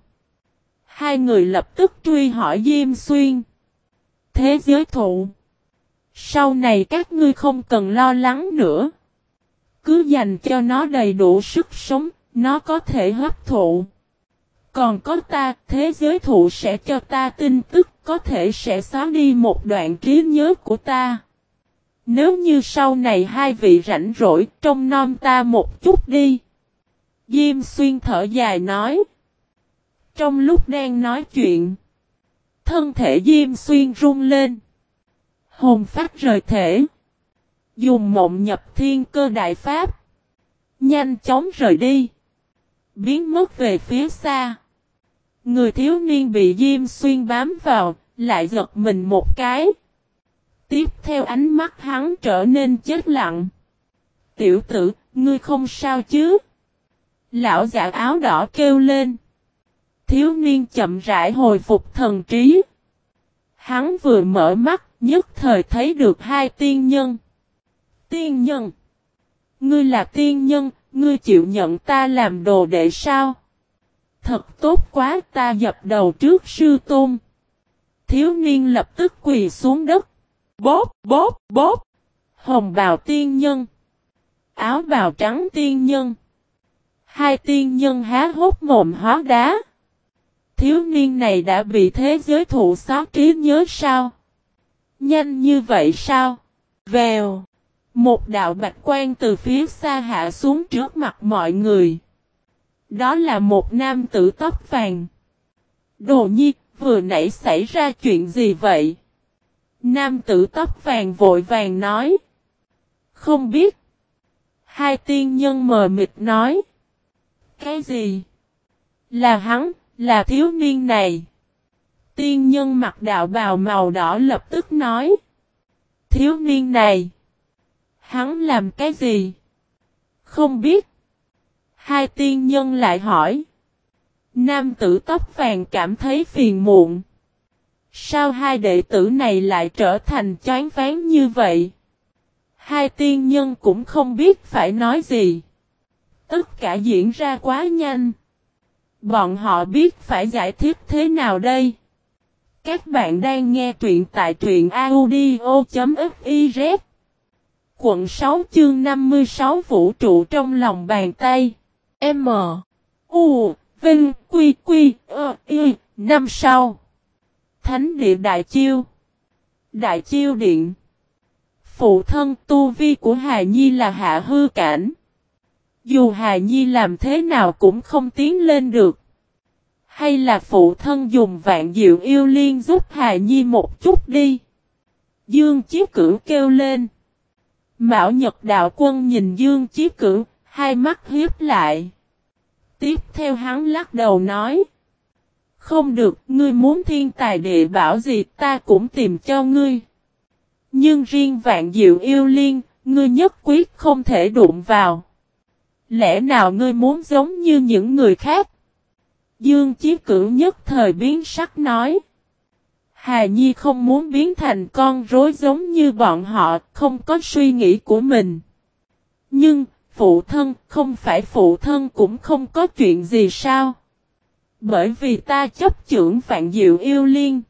Hai người lập tức truy hỏi Diêm Xuyên. Thế giới thụ. Sau này các ngươi không cần lo lắng nữa. Cứ dành cho nó đầy đủ sức sống, nó có thể hấp thụ. Còn có ta, thế giới thụ sẽ cho ta tin tức, có thể sẽ xóa đi một đoạn trí nhớ của ta. Nếu như sau này hai vị rảnh rỗi, trông nom ta một chút đi. Diêm xuyên thở dài nói. Trong lúc đang nói chuyện, thân thể Diêm Xuyên rung lên. Hồn phát rời thể. Dùng mộng nhập thiên cơ đại pháp. Nhanh chóng rời đi. Biến mất về phía xa. Người thiếu niên bị Diêm Xuyên bám vào, lại giật mình một cái. Tiếp theo ánh mắt hắn trở nên chết lặng. Tiểu tử, ngươi không sao chứ? Lão giả áo đỏ kêu lên thiếu niên chậm rãi hồi phục thần trí. Hắn vừa mở mắt, nhất thời thấy được hai tiên nhân. Tiên nhân. Ngươi là tiên nhân, ngươi chịu nhận ta làm đồ đệ sao? Thật tốt quá ta dập đầu trước sư tôn. Thiếu niên lập tức quỳ xuống đất. Bóp, bóp, bóp. Hồng bào tiên nhân. Áo bào trắng tiên nhân. Hai tiên nhân há hốt mồm hóa đá thiếu niên này đã bị thế giới thụ xóa trí nhớ sao? Nhanh như vậy sao? Vèo! Một đạo bạch quan từ phía xa hạ xuống trước mặt mọi người. Đó là một nam tử tóc vàng. Đồ nhi, vừa nãy xảy ra chuyện gì vậy? Nam tử tóc vàng vội vàng nói. Không biết. Hai tiên nhân mờ mịt nói. Cái gì? Là hắn, là thiếu niên này. Tiên nhân mặc đạo bào màu đỏ lập tức nói. Thiếu niên này. Hắn làm cái gì? Không biết. Hai tiên nhân lại hỏi. Nam tử tóc vàng cảm thấy phiền muộn. Sao hai đệ tử này lại trở thành chán ván như vậy? Hai tiên nhân cũng không biết phải nói gì. Tất cả diễn ra quá nhanh. Bọn họ biết phải giải thích thế nào đây? Các bạn đang nghe truyện tại truyện audio.fiz Quận 6 chương 56 vũ trụ trong lòng bàn tay. M. U. Vinh Quy Quy Ơ Y Năm sau. Thánh địa Đại Chiêu. Đại Chiêu Điện. Phụ thân tu vi của Hà Nhi là hạ hư cảnh. Dù Hà Nhi làm thế nào cũng không tiến lên được hay là phụ thân dùng vạn diệu yêu liên giúp Hà Nhi một chút đi. Dương Chí Cửu kêu lên. Mạo Nhật Đạo Quân nhìn Dương Chí Cửu, hai mắt hiếp lại. Tiếp theo hắn lắc đầu nói. Không được, ngươi muốn thiên tài địa bảo gì ta cũng tìm cho ngươi. Nhưng riêng vạn diệu yêu liên, ngươi nhất quyết không thể đụng vào. Lẽ nào ngươi muốn giống như những người khác? Dương Chí Cửu nhất thời biến sắc nói. Hà Nhi không muốn biến thành con rối giống như bọn họ, không có suy nghĩ của mình. Nhưng, phụ thân, không phải phụ thân cũng không có chuyện gì sao? Bởi vì ta chấp trưởng vạn diệu yêu liên.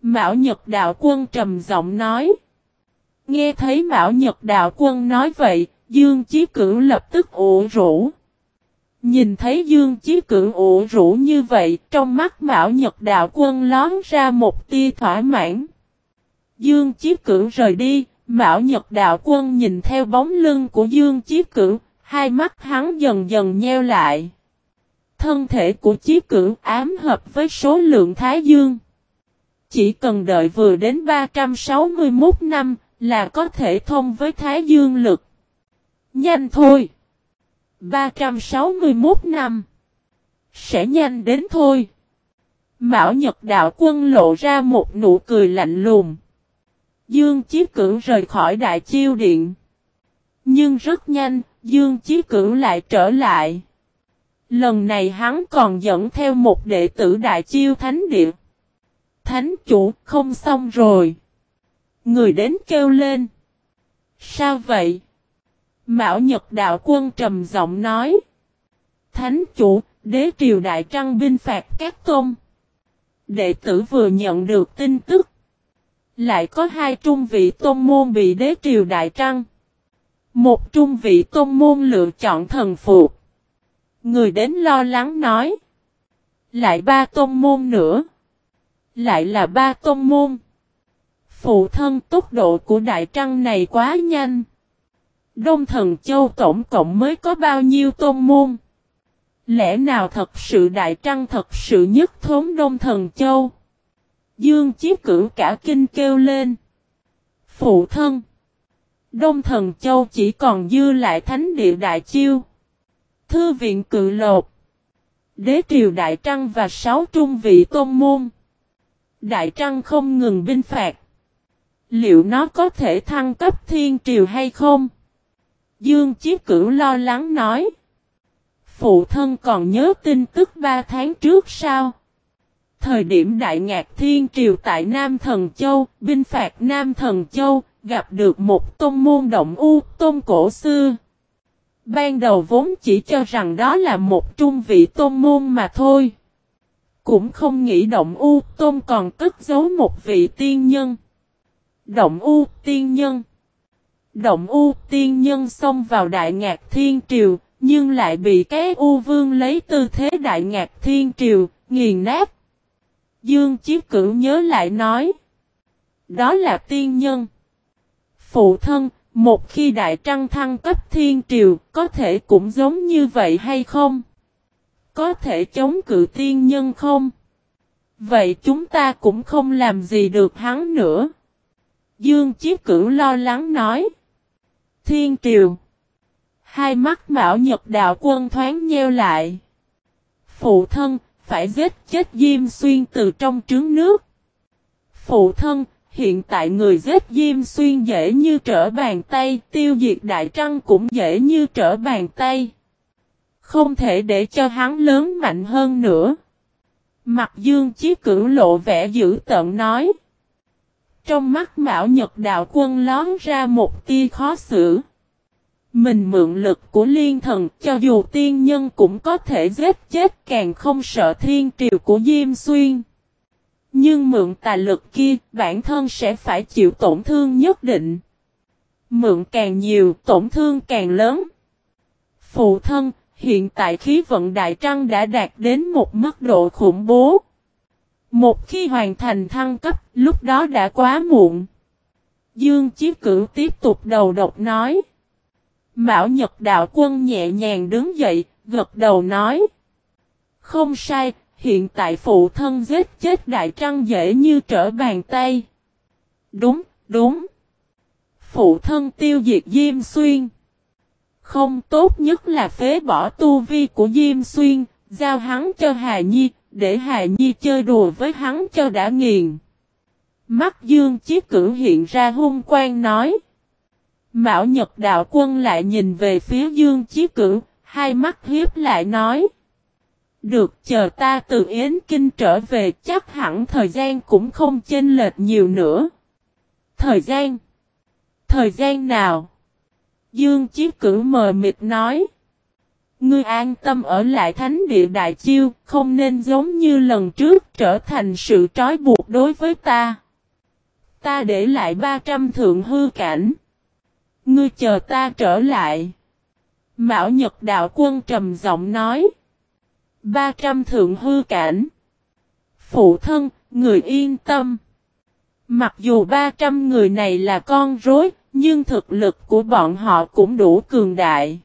Mạo Nhật Đạo Quân trầm giọng nói. Nghe thấy Mạo Nhật Đạo Quân nói vậy, Dương Chí Cửu lập tức ủ rũ. Nhìn thấy Dương Chí Cửu ủ rũ như vậy, trong mắt mạo Nhật Đạo Quân lón ra một tia thỏa mãn. Dương Chí Cửu rời đi, mạo Nhật Đạo Quân nhìn theo bóng lưng của Dương Chí Cửu, hai mắt hắn dần dần nheo lại. Thân thể của Chí Cửu ám hợp với số lượng Thái Dương. Chỉ cần đợi vừa đến 361 năm là có thể thông với Thái Dương lực. Nhanh thôi! 361 năm. Sẽ nhanh đến thôi. Mão Nhật Đạo Quân lộ ra một nụ cười lạnh lùng. Dương Chí Cửu rời khỏi Đại Chiêu Điện. Nhưng rất nhanh, Dương Chí Cửu lại trở lại. Lần này hắn còn dẫn theo một đệ tử Đại Chiêu Thánh Địa. Thánh chủ không xong rồi. Người đến kêu lên. Sao vậy? Mạo Nhật Đạo Quân trầm giọng nói. Thánh chủ, đế triều đại trăng binh phạt các tôn. Đệ tử vừa nhận được tin tức. Lại có hai trung vị tôn môn bị đế triều đại trăng. Một trung vị tôn môn lựa chọn thần phục. Người đến lo lắng nói. Lại ba tôn môn nữa. Lại là ba tôn môn. Phụ thân tốc độ của đại trăng này quá nhanh. Đông Thần Châu tổng cộng mới có bao nhiêu tôn môn? Lẽ nào thật sự Đại Trăng thật sự nhất thống Đông Thần Châu? Dương chiếp Cửu cả kinh kêu lên. Phụ thân. Đông Thần Châu chỉ còn dư lại Thánh Địa Đại Chiêu. Thư viện cự lột. Đế triều Đại Trăng và sáu trung vị tôn môn. Đại Trăng không ngừng binh phạt. Liệu nó có thể thăng cấp thiên triều hay không? Dương Chí Cửu lo lắng nói. Phụ thân còn nhớ tin tức ba tháng trước sao? Thời điểm Đại Ngạc Thiên Triều tại Nam Thần Châu, binh phạt Nam Thần Châu, gặp được một tôn môn động u, tôn cổ xưa. Ban đầu vốn chỉ cho rằng đó là một trung vị tôn môn mà thôi. Cũng không nghĩ động u, tôn còn cất giấu một vị tiên nhân. Động u, tiên nhân. Động U tiên nhân xông vào Đại Ngạc Thiên Triều, nhưng lại bị cái U Vương lấy tư thế Đại Ngạc Thiên Triều, nghiền nát. Dương Chí Cửu nhớ lại nói. Đó là tiên nhân. Phụ thân, một khi Đại Trăng thăng cấp Thiên Triều, có thể cũng giống như vậy hay không? Có thể chống cự tiên nhân không? Vậy chúng ta cũng không làm gì được hắn nữa. Dương Chí Cửu lo lắng nói. Thiên Triều. Hai mắt Mão Nhật Đạo Quân thoáng nheo lại. Phụ thân, phải giết chết Diêm Xuyên từ trong trứng nước. Phụ thân, hiện tại người giết Diêm Xuyên dễ như trở bàn tay, tiêu diệt Đại Trăng cũng dễ như trở bàn tay. Không thể để cho hắn lớn mạnh hơn nữa. Mặt dương chí cử lộ vẻ dữ tận nói. Trong mắt Mão Nhật Đạo Quân lón ra một tia khó xử. Mình mượn lực của liên thần cho dù tiên nhân cũng có thể giết chết càng không sợ thiên triều của Diêm Xuyên. Nhưng mượn tà lực kia bản thân sẽ phải chịu tổn thương nhất định. Mượn càng nhiều tổn thương càng lớn. Phụ thân, hiện tại khí vận đại trăng đã đạt đến một mức độ khủng bố. Một khi hoàn thành thăng cấp, lúc đó đã quá muộn. Dương Chí Cửu tiếp tục đầu độc nói. Mão Nhật Đạo Quân nhẹ nhàng đứng dậy, gật đầu nói. Không sai, hiện tại phụ thân giết chết Đại Trăng dễ như trở bàn tay. Đúng, đúng. Phụ thân tiêu diệt Diêm Xuyên. Không tốt nhất là phế bỏ tu vi của Diêm Xuyên, giao hắn cho Hà Nhi, để Hà Nhi chơi đùa với hắn cho đã nghiền. Mắt Dương Chí Cửu hiện ra hung quang nói. Mạo Nhật Đạo Quân lại nhìn về phía Dương Chí Cửu, hai mắt hiếp lại nói. Được chờ ta từ Yến Kinh trở về chắc hẳn thời gian cũng không chênh lệch nhiều nữa. Thời gian? Thời gian nào? Dương Chí Cửu mờ mịt nói. Ngươi an tâm ở lại thánh địa đại chiêu, không nên giống như lần trước trở thành sự trói buộc đối với ta. Ta để lại 300 thượng hư cảnh. Ngươi chờ ta trở lại. Mão Nhật Đạo Quân trầm giọng nói. 300 thượng hư cảnh. Phụ thân, người yên tâm. Mặc dù 300 người này là con rối, nhưng thực lực của bọn họ cũng đủ cường đại.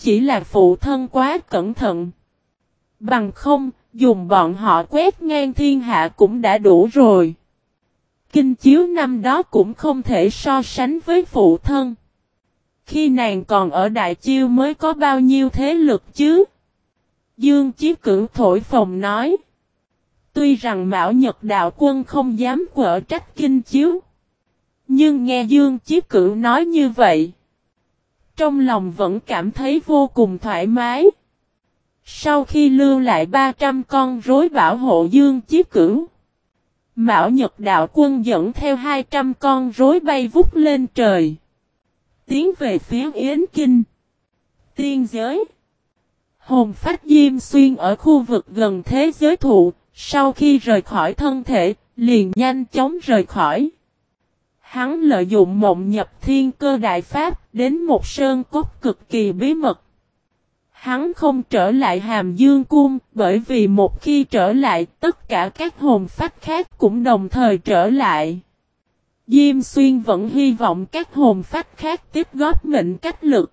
Chỉ là phụ thân quá cẩn thận. Bằng không, dùng bọn họ quét ngang thiên hạ cũng đã đủ rồi. Kinh chiếu năm đó cũng không thể so sánh với phụ thân. Khi nàng còn ở Đại Chiêu mới có bao nhiêu thế lực chứ? Dương Chí Cửu thổi phòng nói. Tuy rằng Mão Nhật Đạo Quân không dám quở trách kinh chiếu. Nhưng nghe Dương Chí Cửu nói như vậy. Trong lòng vẫn cảm thấy vô cùng thoải mái. Sau khi lưu lại 300 con rối bảo hộ Dương chiếc Cửu. Mão Nhật Đạo Quân dẫn theo 200 con rối bay vút lên trời. Tiến về phía Yến Kinh. Tiên giới. Hồn phách Diêm Xuyên ở khu vực gần thế giới thụ, sau khi rời khỏi thân thể, liền nhanh chóng rời khỏi. Hắn lợi dụng mộng nhập thiên cơ đại pháp đến một sơn cốt cực kỳ bí mật. Hắn không trở lại hàm dương cung bởi vì một khi trở lại tất cả các hồn phách khác cũng đồng thời trở lại. Diêm xuyên vẫn hy vọng các hồn phách khác tiếp góp mệnh cách lực.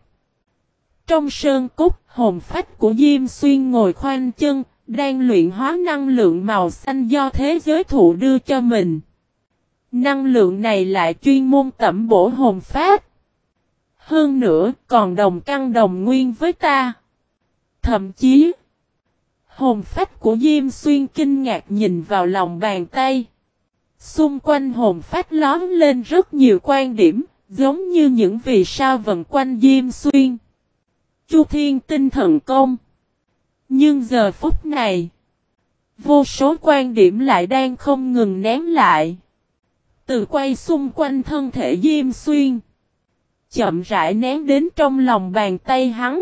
Trong sơn cốt hồn phách của Diêm xuyên ngồi khoanh chân, đang luyện hóa năng lượng màu xanh do thế giới thụ đưa cho mình. Năng lượng này lại chuyên môn tẩm bổ hồn phách. Hơn nữa còn đồng căn đồng nguyên với ta. Thậm chí, hồn phách của Diêm Xuyên kinh ngạc nhìn vào lòng bàn tay. Xung quanh hồn phách lón lên rất nhiều quan điểm, giống như những vì sao vần quanh Diêm Xuyên. Chu Thiên tinh thần công. Nhưng giờ phút này, vô số quan điểm lại đang không ngừng ném lại. Từ quay xung quanh thân thể Diêm Xuyên. Chậm rãi nén đến trong lòng bàn tay hắn.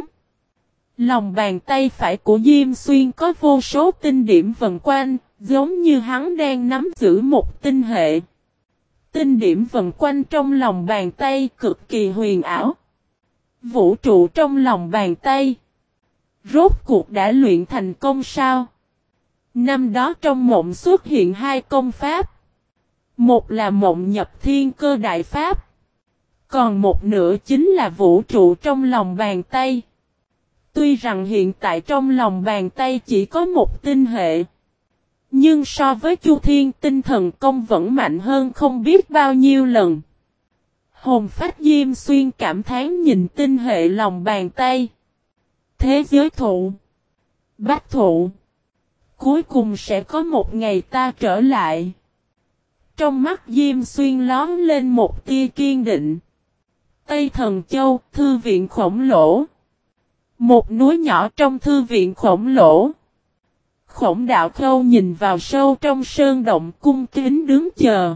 Lòng bàn tay phải của Diêm Xuyên có vô số tinh điểm vần quanh, giống như hắn đang nắm giữ một tinh hệ. Tinh điểm vần quanh trong lòng bàn tay cực kỳ huyền ảo. Vũ trụ trong lòng bàn tay. Rốt cuộc đã luyện thành công sao? Năm đó trong mộng xuất hiện hai công pháp. Một là mộng nhập thiên cơ đại pháp. Còn một nửa chính là vũ trụ trong lòng bàn tay. Tuy rằng hiện tại trong lòng bàn tay chỉ có một tinh hệ. Nhưng so với Chu Thiên, tinh thần công vẫn mạnh hơn không biết bao nhiêu lần. Hồn phách Diêm Xuyên cảm thán nhìn tinh hệ lòng bàn tay. Thế giới thụ. Bách thụ. Cuối cùng sẽ có một ngày ta trở lại. Trong mắt Diêm Xuyên lón lên một tia kiên định. Tây Thần Châu, thư viện khổng lỗ Một núi nhỏ trong thư viện khổng lỗ Khổng đạo khâu nhìn vào sâu trong sơn động cung kính đứng chờ.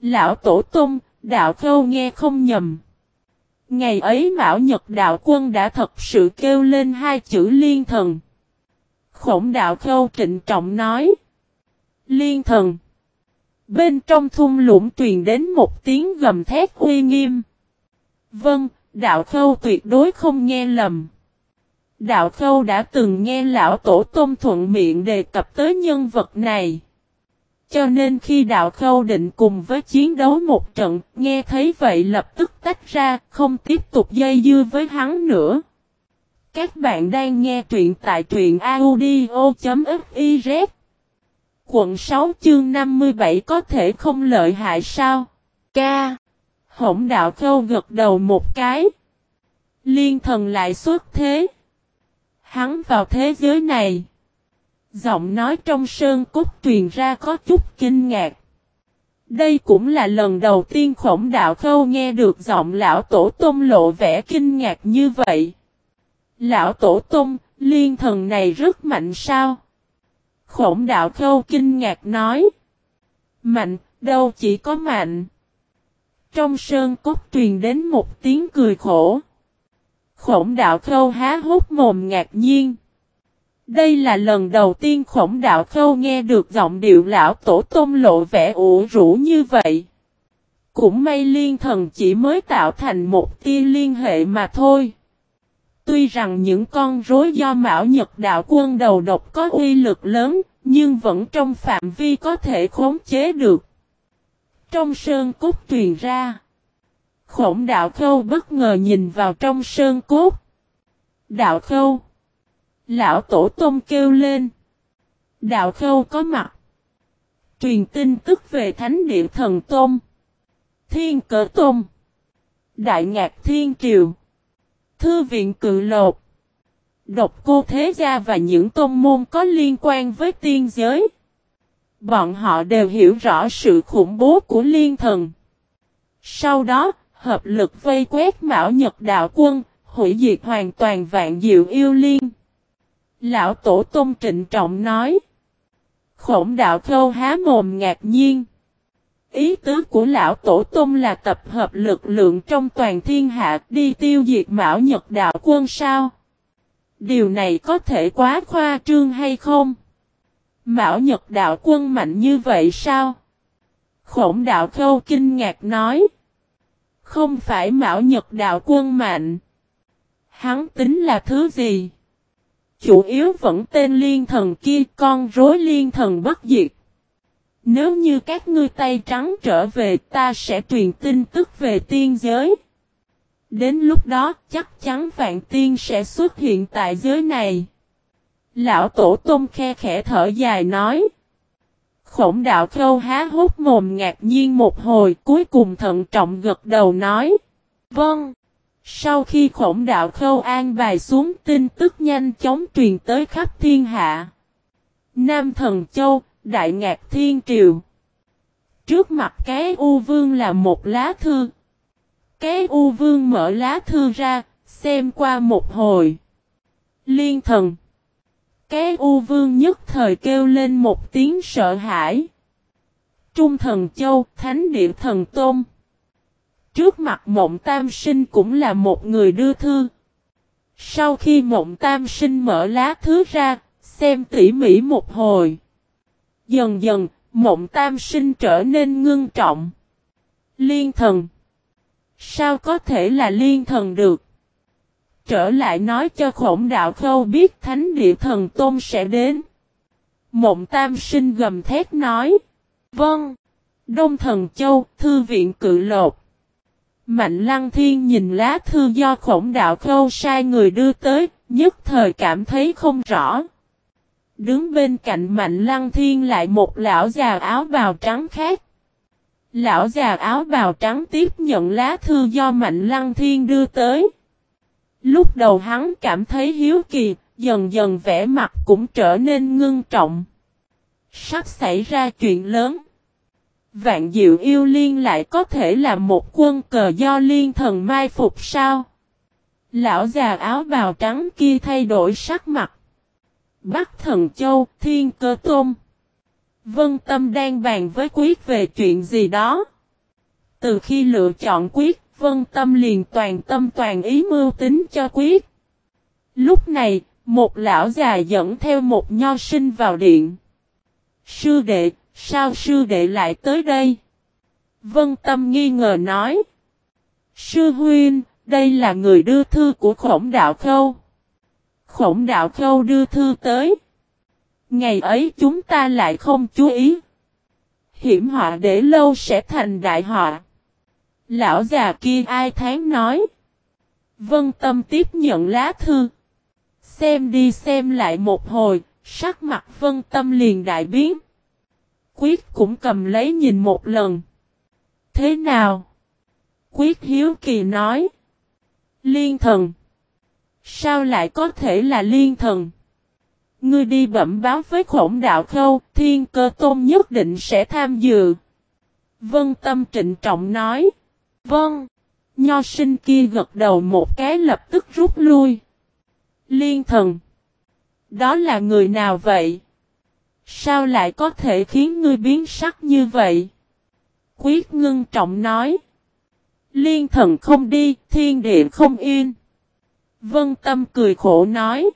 Lão tổ tung, đạo khâu nghe không nhầm. Ngày ấy Mão Nhật Đạo Quân đã thật sự kêu lên hai chữ liên thần. Khổng đạo khâu trịnh trọng nói. Liên thần. Bên trong thung lũng truyền đến một tiếng gầm thét uy nghiêm. Vâng, đạo khâu tuyệt đối không nghe lầm. Đạo khâu đã từng nghe lão tổ tôm thuận miệng đề cập tới nhân vật này. Cho nên khi đạo khâu định cùng với chiến đấu một trận, nghe thấy vậy lập tức tách ra, không tiếp tục dây dưa với hắn nữa. Các bạn đang nghe truyện tại truyện audio.fif Quận 6 chương 57 có thể không lợi hại sao? Ca Hổng đạo khâu gật đầu một cái. Liên thần lại xuất thế. Hắn vào thế giới này. Giọng nói trong sơn cốt truyền ra có chút kinh ngạc. Đây cũng là lần đầu tiên khổng đạo khâu nghe được giọng lão tổ tông lộ vẻ kinh ngạc như vậy. Lão tổ tông, liên thần này rất mạnh sao? Khổng đạo khâu kinh ngạc nói. Mạnh, đâu chỉ có mạnh. Trong sơn cốt truyền đến một tiếng cười khổ. Khổng đạo khâu há hốt mồm ngạc nhiên. Đây là lần đầu tiên khổng đạo khâu nghe được giọng điệu lão tổ tôm lộ vẻ ủ rũ như vậy. Cũng may liên thần chỉ mới tạo thành một tia liên hệ mà thôi. Tuy rằng những con rối do Mão Nhật Đạo quân đầu độc có uy lực lớn, nhưng vẫn trong phạm vi có thể khống chế được. Trong sơn cốt truyền ra. Khổng đạo khâu bất ngờ nhìn vào trong sơn cốt. Đạo khâu. Lão tổ tôm kêu lên. Đạo khâu có mặt. Truyền tin tức về thánh địa thần tôm. Thiên cỡ tôm. Đại ngạc thiên triều. Thư viện cự lột. Độc cô thế gia và những tôn môn có liên quan với tiên giới. Bọn họ đều hiểu rõ sự khủng bố của liên thần. Sau đó, hợp lực vây quét Mão Nhật Đạo Quân, hủy diệt hoàn toàn vạn diệu yêu liên. Lão Tổ Tôn trịnh trọng nói. Khổng đạo khâu há mồm ngạc nhiên. Ý tứ của Lão Tổ Tôn là tập hợp lực lượng trong toàn thiên hạ đi tiêu diệt Mão Nhật Đạo Quân sao? Điều này có thể quá khoa trương hay không? Mão Nhật Đạo Quân mạnh như vậy sao? Khổng đạo khâu kinh ngạc nói. Không phải Mão Nhật Đạo Quân mạnh. Hắn tính là thứ gì? Chủ yếu vẫn tên liên thần kia, con rối liên thần bất diệt. Nếu như các ngươi tay trắng trở về ta sẽ truyền tin tức về tiên giới. Đến lúc đó chắc chắn vạn tiên sẽ xuất hiện tại giới này. Lão tổ Tông khe khẽ thở dài nói. Khổng đạo khâu há hốt mồm ngạc nhiên một hồi cuối cùng thận trọng gật đầu nói. Vâng. Sau khi khổng đạo khâu an bài xuống tin tức nhanh chóng truyền tới khắp thiên hạ. Nam Thần Châu, Đại Ngạc Thiên Triều. Trước mặt cái U Vương là một lá thư. Cái U Vương mở lá thư ra, xem qua một hồi. Liên thần. Cái U Vương nhất thời kêu lên một tiếng sợ hãi. Trung thần châu, thánh địa thần tôn. Trước mặt mộng tam sinh cũng là một người đưa thư. Sau khi mộng tam sinh mở lá thứ ra, xem tỉ mỉ một hồi. Dần dần, mộng tam sinh trở nên ngưng trọng. Liên thần. Sao có thể là liên thần được? Trở lại nói cho khổng đạo khâu biết thánh địa thần tôn sẽ đến. Mộng tam sinh gầm thét nói. Vâng. Đông thần châu, thư viện cự lột. Mạnh lăng thiên nhìn lá thư do khổng đạo khâu sai người đưa tới, nhất thời cảm thấy không rõ. Đứng bên cạnh mạnh lăng thiên lại một lão già áo bào trắng khác. Lão già áo bào trắng tiếp nhận lá thư do mạnh lăng thiên đưa tới. Lúc đầu hắn cảm thấy hiếu kỳ, dần dần vẻ mặt cũng trở nên ngưng trọng. Sắp xảy ra chuyện lớn. Vạn diệu yêu liên lại có thể là một quân cờ do liên thần mai phục sao? Lão già áo bào trắng kia thay đổi sắc mặt. Bắc thần châu, thiên cơ tôn Vân Tâm đang bàn với Quyết về chuyện gì đó. Từ khi lựa chọn Quyết, Vân Tâm liền toàn tâm toàn ý mưu tính cho quyết. Lúc này, một lão già dẫn theo một nho sinh vào điện. Sư đệ, sao sư đệ lại tới đây? Vân Tâm nghi ngờ nói. Sư huynh, đây là người đưa thư của khổng đạo khâu. Khổng đạo khâu đưa thư tới. Ngày ấy chúng ta lại không chú ý. Hiểm họa để lâu sẽ thành đại họa. Lão già kia ai tháng nói. Vân Tâm tiếp nhận lá thư. Xem đi xem lại một hồi, sắc mặt Vân Tâm liền đại biến. Quyết cũng cầm lấy nhìn một lần. Thế nào? Quyết hiếu kỳ nói. Liên thần. Sao lại có thể là liên thần? Ngươi đi bẩm báo với khổng đạo khâu, thiên cơ tôn nhất định sẽ tham dự. Vân Tâm trịnh trọng nói. Vâng. Nho sinh kia gật đầu một cái lập tức rút lui. Liên thần. Đó là người nào vậy? Sao lại có thể khiến ngươi biến sắc như vậy? Quyết ngưng trọng nói. Liên thần không đi, thiên địa không yên. Vân Tâm cười khổ nói.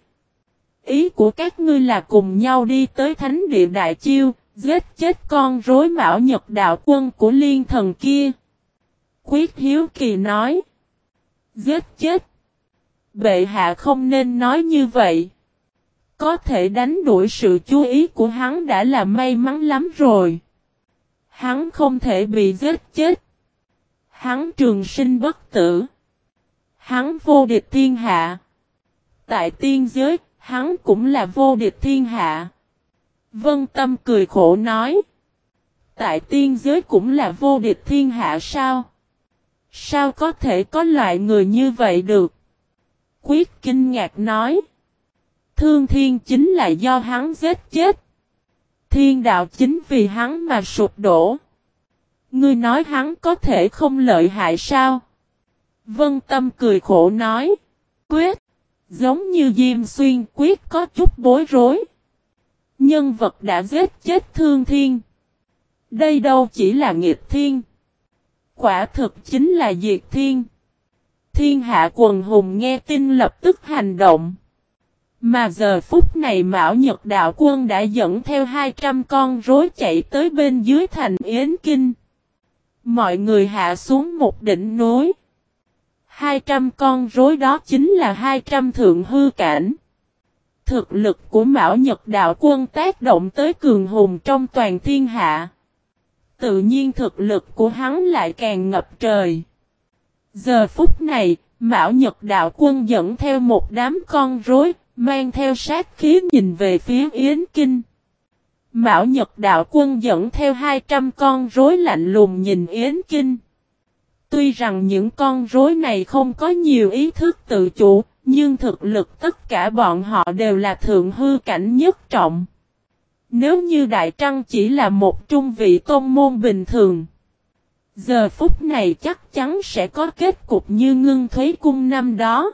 Ý của các ngươi là cùng nhau đi tới thánh địa đại chiêu, giết chết con rối mạo nhật đạo quân của liên thần kia. Quyết hiếu kỳ nói. Giết chết. Bệ hạ không nên nói như vậy. Có thể đánh đuổi sự chú ý của hắn đã là may mắn lắm rồi. Hắn không thể bị giết chết. Hắn trường sinh bất tử. Hắn vô địch thiên hạ. Tại tiên giới, hắn cũng là vô địch thiên hạ. Vân Tâm cười khổ nói. Tại tiên giới cũng là vô địch thiên hạ sao? Sao có thể có loại người như vậy được? Quyết kinh ngạc nói. Thương thiên chính là do hắn giết chết. Thiên đạo chính vì hắn mà sụp đổ. Ngươi nói hắn có thể không lợi hại sao? Vân Tâm cười khổ nói. Quyết. Giống như Diêm Xuyên quyết có chút bối rối. Nhân vật đã giết chết thương thiên. Đây đâu chỉ là nghiệp thiên. Quả thực chính là diệt thiên. Thiên hạ quần hùng nghe tin lập tức hành động. Mà giờ phút này Mão Nhật Đạo Quân đã dẫn theo 200 con rối chạy tới bên dưới thành Yến Kinh. Mọi người hạ xuống một đỉnh núi. 200 con rối đó chính là 200 thượng hư cảnh. Thực lực của Mão Nhật Đạo Quân tác động tới cường hùng trong toàn thiên hạ. Tự nhiên thực lực của hắn lại càng ngập trời. Giờ phút này, Mão Nhật Đạo Quân dẫn theo một đám con rối, mang theo sát khí nhìn về phía Yến Kinh. Mão Nhật Đạo Quân dẫn theo 200 con rối lạnh lùng nhìn Yến Kinh. Tuy rằng những con rối này không có nhiều ý thức tự chủ, nhưng thực lực tất cả bọn họ đều là thượng hư cảnh nhất trọng. Nếu như Đại Trăng chỉ là một trung vị tôn môn bình thường, giờ phút này chắc chắn sẽ có kết cục như ngưng thuế cung năm đó.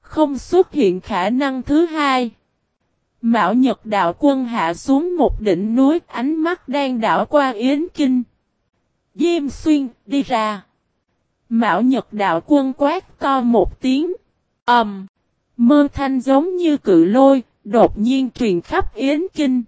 Không xuất hiện khả năng thứ hai. Mạo Nhật đạo quân hạ xuống một đỉnh núi ánh mắt đang đảo qua Yến Kinh. Diêm xuyên đi ra. Mạo Nhật đạo quân quát to một tiếng. ầm, um, Mơ thanh giống như cự lôi, đột nhiên truyền khắp Yến Kinh.